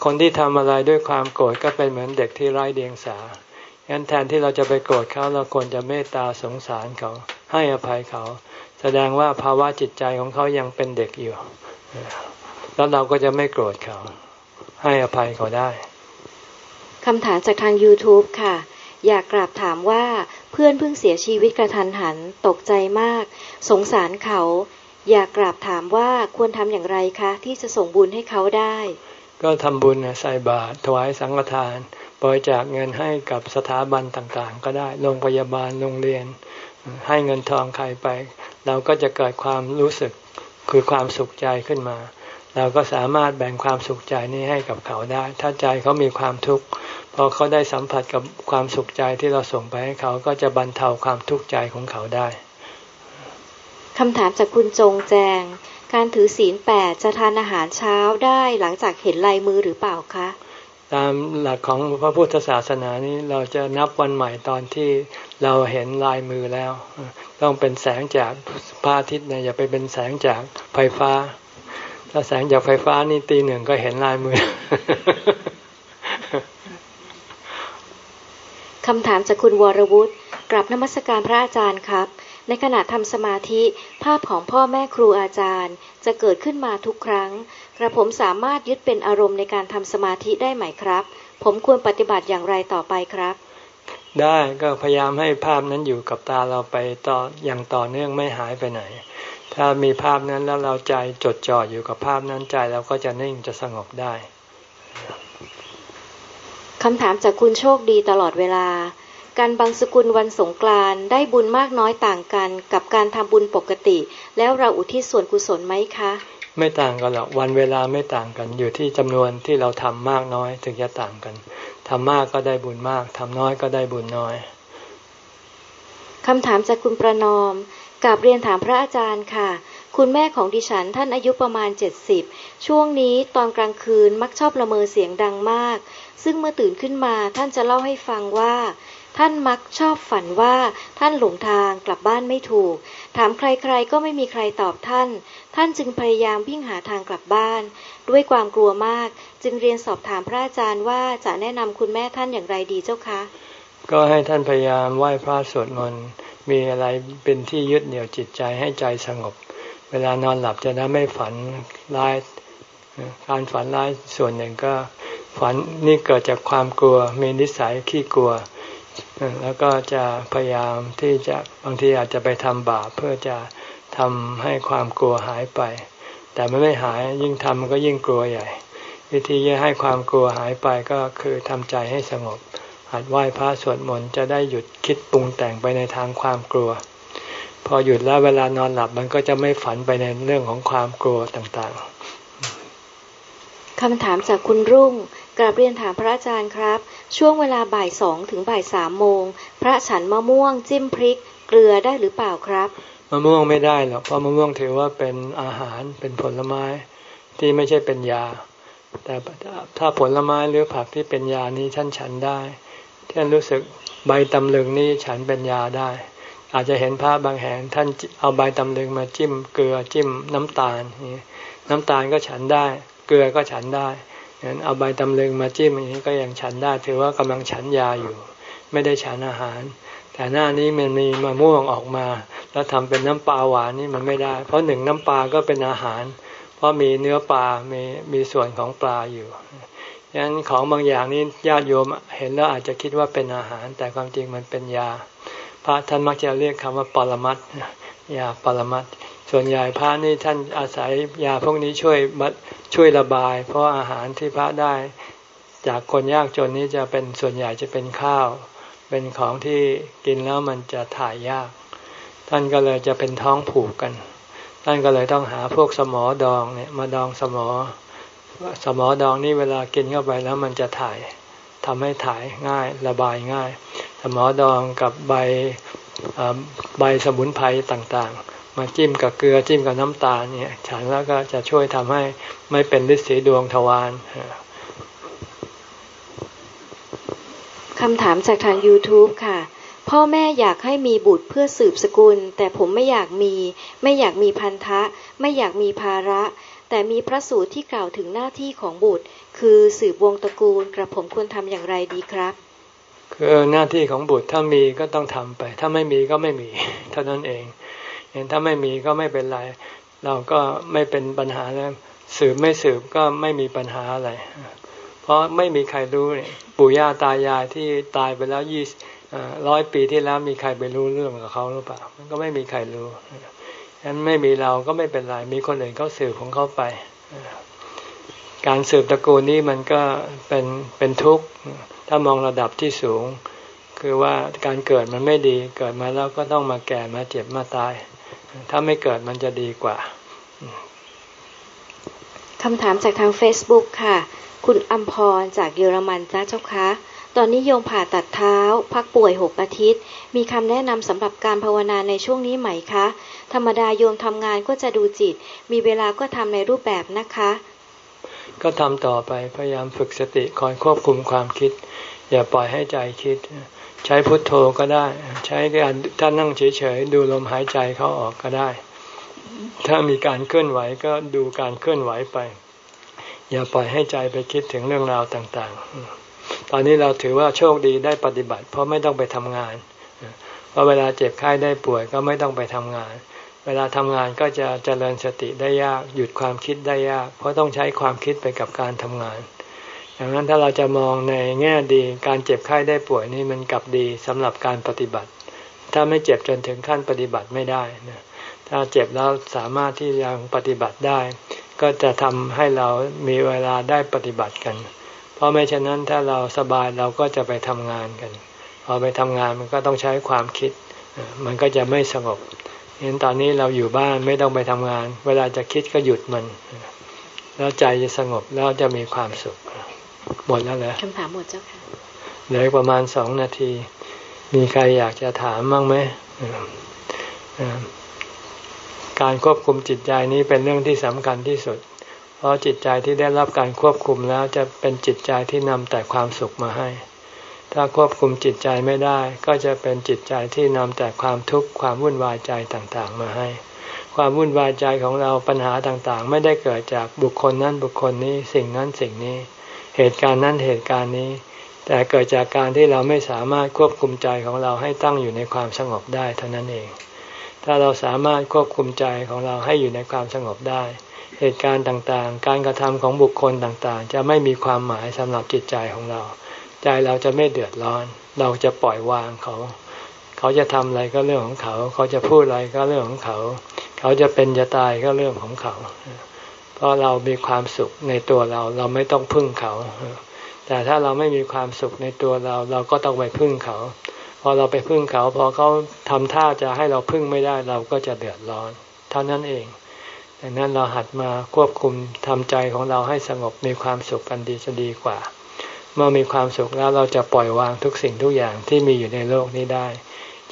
[SPEAKER 1] คนที่ทำอะไรด้วยความโกรธก็เป็นเหมือนเด็กที่ไร้เดียงสา งั้นแทนที่เราจะไปโกรธเขาเราควรจะเมตตาสงสารเขาให้อภัยเขา แสดงว่าภาวะจิตใจของเขายังเป็นเด็กอยู่ แล้วเราก็จะไม่โกรธเขา ให้อภัยเขาได้
[SPEAKER 3] คำถามจากทาง YouTube ค่ะ อยากกราบถามว่าเพื่อนเพิ่งเสียชีวิตกระทันหันตกใจมาก สงสารเขา อยากกราบถามว่าควรทำอย่างไรคะ ที่จะส่งบุญให้เขาได้
[SPEAKER 1] ก็ทำบุญใส่บาตรถวายสังฆทาน บริจาคเงินให้กับสถาบันต่างๆ ก็ได้โรงพยาบาลโรงเรียน ให้เงินทองใครไป เราก็จะเกิดความรู้สึกคือความสุขใจขึ้นมา เราก็สามารถแบ่งความสุขใจนี้ให้กับเขาได้ ถ้าใจเขามีความทุกข์พอเขาได้สัมผัสกับความสุขใจที่เราส่งไปให้เขาก็จะบรรเทาความทุกข์ใจของเขาได้
[SPEAKER 3] คำถามจากคุณจงแจง การถือศีลแปดจะทานอาหารเช้าได้หลังจากเห็นลายมือหรือเปล่าคะ
[SPEAKER 1] ตามหลักของพระพุทธศาสนานี้เราจะนับวันใหม่ตอนที่เราเห็นลายมือแล้ว ต้องเป็นแสงจากพระอาทิตย์นี่ยอย่าไปเป็นแสงจากไฟฟ้า ถ้าแสงจากไฟฟ้านี่ตีหนึ่งก็เห็นลายมือ
[SPEAKER 3] คำถามจากคุณวรวุฒิกลับนมัสการพระอาจารย์ครับ ในขณะทำสมาธิภาพของพ่อแม่ครูอาจารย์ จะเกิดขึ้นมาทุกครั้ง กระผมสามารถยึดเป็นอารมณ์ในการทำสมาธิได้ไหมครับ ผมควรปฏิบัติอย่างไรต่อไปครับ
[SPEAKER 1] ได้ก็พยายามให้ภาพนั้นอยู่กับตาเราไปต่ออย่างต่อเนื่องไม่หายไปไหน ถ้ามีภาพนั้นแล้วเราใจจดจ่ออยู่กับภาพนั้นใจเราก็จะนิ่งจะสงบได้
[SPEAKER 3] คำถามจากคุณโชคดีตลอดเวลา การบังสกุลวันสงกรานได้บุญมากน้อยต่างกัน กับการทำบุญปกติ แล้วเราอุทิศส่วนกุศลไหมคะ
[SPEAKER 1] ไม่ต่างกันหรอกวันเวลาไม่ต่างกัน อยู่ที่จำนวนที่เราทำมากน้อยถึงจะต่างกันทำมากก็ได้บุญมากทำน้อยก็ได้บุญน้อย
[SPEAKER 3] คำถามจากคุณประนอมกาบเรียนถามพระอาจารย์ค่ะ คุณแม่ของดิฉันท่านอายุประมาณเจ็ดสิบช่วงนี้ตอนกลางคืนมักชอบละเมอเสียงดังมาก ซึ่งเมื่อตื่นขึ้นมาท่านจะเล่าให้ฟังว่า ท่านมักชอบฝันว่าท่านหลงทางกลับบ้านไม่ถูก ถามใครๆก็ไม่มีใครตอบท่าน ท่านจึงพยายามวิ่งหาทางกลับบ้าน ด้วยความกลัวมากจึงเรียนสอบถามพระอาจารย์ว่าจะแนะนำคุณแม่ท่านอย่างไรดีเจ้าคะ
[SPEAKER 1] ก็ให้ท่านพยายามไหว้พระสวดมนต์มีอะไรเป็นที่ยึดเหนี่ยวจิตใจให้ใจสงบ เวลานอนหลับจะได้ไม่ฝันร้ายการฝันร้ายส่วนหนึ่งก็ฝันนี่เกิดจากความกลัวมีนิสัยขี้กลัว แล้วก็จะพยายามที่จะบางทีอาจจะไปทำบาปเพื่อจะทำให้ความกลัวหายไป แต่มันไม่หายยิ่งทำมันก็ยิ่งกลัวใหญ่ วิธีจะให้ความกลัวหายไปก็คือทำใจให้สงบหัดไหว้พระสวดมนต์จะได้หยุดคิดปรุงแต่งไปในทางความกลัว พอหยุดแล้วเวลานอนหลับมันก็จะไม่ฝันไปในเรื่องของความกลัวต่าง
[SPEAKER 3] ๆคำถามจากคุณรุ่งกราบเรียนถามพระอาจารย์ครับ ช่วงเวลาบ่ายสองถึงบ่ายสามโมง พระฉันมะม่วงจิ้มพริก เกลือได้หรือเปล่าครับ
[SPEAKER 1] มะม่วงไม่ได้หรอกเพราะมะม่วงถือว่าเป็นอาหารเป็นผลไม้ที่ไม่ใช่เป็นยา แต่ถ้าผลไม้หรือผักที่เป็นยานี้ท่านฉันได้ท่านรู้สึกใบตำลึงนี่ฉันเป็นยาได้ อาจจะเห็นภาพบางแห่งท่านเอาใบตำลึงมาจิ้มเกลือจิ้มน้ำตาลน้ำตาลก็ฉันได้ เกลือก็ฉันได้ งั้นเอาใบตำลึงมาจิ้มอย่างนี้ก็ยังฉันได้ ถือว่ากำลังฉันยาอยู่ ไม่ได้ฉันอาหาร แต่หน้านี้มันมีมะม่วงออกมา แล้วทำเป็นน้ำปลาหวานนี่มันไม่ได้ เพราะหนึ่งน้ำปลาก็เป็นอาหาร เพราะมีเนื้อปลา มีมีส่วนของปลาอยู่ฉะนั้นของบางอย่างนี้ญาติโยมเห็นแล้วอาจจะคิดว่าเป็นอาหาร แต่ความจริงมันเป็นยา พระท่านมักจะเรียกคำว่าปรมัตยาปรมัต ส่วนใหญ่พระนี่ท่านอาศัยยาพวกนี้ช่วยช่วยระบาย เพราะอาหารที่พระได้ จากคนยากจนนี้จะเป็นส่วนใหญ่จะเป็นข้าว เป็นของที่กินแล้วมันจะถ่ายยาก ท่านก็เลยจะเป็นท้องผูกกัน ท่านก็เลยต้องหาพวกสมอดองเนี่ยมาดองสมอ สมอดองนี่เวลากินเข้าไปแล้วมันจะถ่ายทำให้ถ่ายง่ายระบายง่าย สมอดองกับใบใบสมุนไพรต่างๆ มาจิ้มกับเกลือจิ้มกับน้ำตาลเนี่ยฉันแล้วก็จะช่วยทำให้ไม่เป็นฤทธิ์สีดวงทวาร
[SPEAKER 3] คำถามจากทาง YouTube ค่ะ พ่อแม่อยากให้มีบุตรเพื่อสืบสกุล แต่ผมไม่อยากมี ไม่อยากมีพันธะ ไม่อยากมีภาระ แต่มีพระสูตรที่กล่าวถึงหน้าที่ของบุตร คือสืบวงตระกูลกระผมควรทำอย่างไรดีครับ
[SPEAKER 1] คือหน้าที่ของบุตรถ้ามีก็ต้องทำไป ถ้าไม่มีก็ไม่มีเท่านั้นเอง เห็นถ้าไม่มีก็ไม่เป็นไร เราก็ไม่เป็นปัญหาแล้วสืบไม่สืบก็ไม่มีปัญหาอะไร เพราะไม่มีใครรู้เนี่ยปู่ย่าตายายที่ตายไปแล้วยี่ร้อยปีที่แล้วมีใครไปรู้เรื่องกับเขาหรือเปล่ามันก็ไม่มีใครรู้ฉะนั้นไม่มีเราก็ไม่เป็นไร มีคนอื่นเขาสืบของเขาไป การสืบตระกูลนี้มันก็เป็นเป็นทุกข์ถ้ามองระดับที่สูง คือว่าการเกิดมันไม่ดีเกิดมาแล้วก็ต้องมาแก่มาเจ็บมาตาย ถ้าไม่เกิดมันจะดีกว่า
[SPEAKER 3] คำถามจากทาง Facebook ค่ะ คุณอัมพรจากเยอรมันจ้าเจ้าคะตอนนี้โยมผ่าตัดเท้า พักป่วยหกอาทิตย์ มีคำแนะนำสำหรับการภาวนาในช่วงนี้ไหมคะ ธรรมดาโยมทำงานก็จะดูจิต มีเวลาก็ทำในรูปแบบนะคะ
[SPEAKER 1] ก็ทำต่อไปพยายามฝึกสติคอยควบคุมความคิด อย่าปล่อยให้ใจคิด ใช้พุทโธก็ได้ ใช้การถ้านั่งเฉยๆดูลมหายใจเข้าออกก็ได้ ถ้ามีการเคลื่อนไหวก็ดูการเคลื่อนไหวไป อย่าปล่อยให้ใจไปคิดถึงเรื่องราวต่างๆ ตอนนี้เราถือว่าโชคดีได้ปฏิบัติ เพราะไม่ต้องไปทำงานเพราะเวลาเจ็บไข้ได้ป่วยก็ไม่ต้องไปทำงาน เวลาทำงานก็จะเจริญสติได้ยาก หยุดความคิดได้ยาก เพราะต้องใช้ความคิดไปกับการทำงาน ดังนั้นถ้าเราจะมองในแง่ดีการเจ็บไข้ได้ป่วยนี่มันกลับดีสำหรับการปฏิบัติ ถ้าไม่เจ็บจนถึงขั้นปฏิบัติไม่ได้นะถ้าเจ็บแล้วสามารถที่ยังปฏิบัติได้ ก็จะทำให้เรามีเวลาได้ปฏิบัติกัน เพราะไม่เช่นนั้นถ้าเราสบายเราก็จะไปทำงานกัน พอไปทำงานมันก็ต้องใช้ความคิด มันก็จะไม่สงบเห็นตอนนี้เราอยู่บ้านไม่ต้องไปทำงาน เวลาจะคิดก็หยุดมัน แล้วใจจะสงบแล้วจะมีความสุข หมดแล้วเหรอ
[SPEAKER 3] คำถามหมดเจ้าค่ะ
[SPEAKER 1] เหลือประมาณสองนาที มีใครอยากจะถามบ้างไหมการควบคุมจิตใจนี้เป็นเรื่องที่สำคัญที่สุด เพราะจิตใจที่ได้รับการควบคุมแล้วจะเป็นจิตใจที่นำแต่ความสุขมาให้ ถ้าควบคุมจิตใจไม่ได้ ก็จะเป็นจิตใจที่นำแต่ความทุกข์ความวุ่นวายใจต่างๆ มาให้ ความวุ่นวายใจของเราปัญหาต่างๆ ไม่ได้เกิดจากบุคคลนั้นบุคคลนี้สิ่งนั้นสิ่งนี้ เหตุการณ์นั้นเหตุการณ์นี้ แต่เกิดจากการที่เราไม่สามารถควบคุมใจของเราให้ตั้งอยู่ในความสงบได้เท่านั้นเอง ถ้าเราสามารถควบคุมใจของเราให้อยู่ในความสงบได้ เหตุการณ์ต่างๆ การกระทำของบุคคลต่างๆ จะไม่มีความหมายสำหรับจิตใจของเรา ใจเราจะไม่เดือดร้อน เราจะปล่อยวางเขาเขาจะทำอะไรก็เรื่องของเขา เขาจะพูดอะไรก็เรื่องของเขา เขาจะเป็นจะตายก็เรื่องของเขา เพราะเรามีความสุขในตัวเรา เราไม่ต้องพึ่งเขา แต่ถ้าเราไม่มีความสุขในตัวเรา เราก็ต้องไปพึ่งเขา พอเราไปพึ่งเขา พอเขาทำท่าจะให้เราพึ่งไม่ได้เราก็จะเดือดร้อน เท่านั้นเองดังนั้นเราหัดมาควบคุมทำใจของเราให้สงบมีความสุขกันดีจะดีกว่า เมื่อมีความสุขแล้วเราจะปล่อยวางทุกสิ่งทุกอย่างที่มีอยู่ในโลกนี้ได้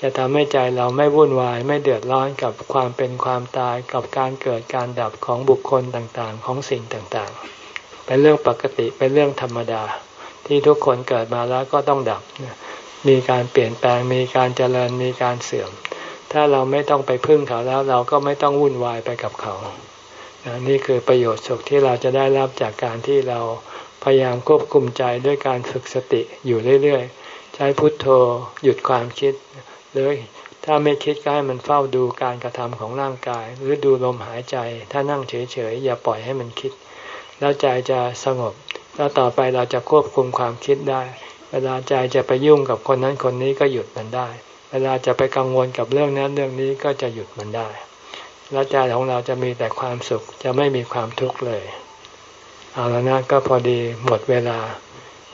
[SPEAKER 1] จะทำให้ใจเราไม่วุ่นวายไม่เดือดร้อนกับความเป็นความตายกับการเกิดการดับของบุคคลต่างๆ ของสิ่งต่างๆ เป็นเรื่องปกติเป็นเรื่องธรรมดา ที่ทุกคนเกิดมาแล้วก็ต้องดับ มีการเปลี่ยนแปลงมีการเจริญมีการเสื่อม ถ้าเราไม่ต้องไปพึ่งเขาแล้วเราก็ไม่ต้องวุ่นวายไปกับเขา นี่คือประโยชน์สุขที่เราจะได้รับจากการที่เราพยายามควบคุมใจด้วยการฝึกสติอยู่เรื่อยๆ ใช้พุทโธหยุดความคิด เลยถ้าไม่คิดก็ให้มันเฝ้าดูการกระทำของร่างกาย หรือดูลมหายใจ ถ้านั่งเฉยๆอย่าปล่อยให้มันคิด แล้วใจจะสงบ แล้วต่อไปเราจะควบคุมความคิดได้ เวลาใจจะไปยุ่งกับคนนั้นคนนี้ก็หยุดมันได้ เวลาจะไปกังวลกับเรื่องนั้นเรื่องนี้ก็จะหยุดมันได้ แล้วใจของเราจะมีแต่ความสุขจะไม่มีความทุกข์เลย เอาแล้วนะก็พอดีหมดเวลา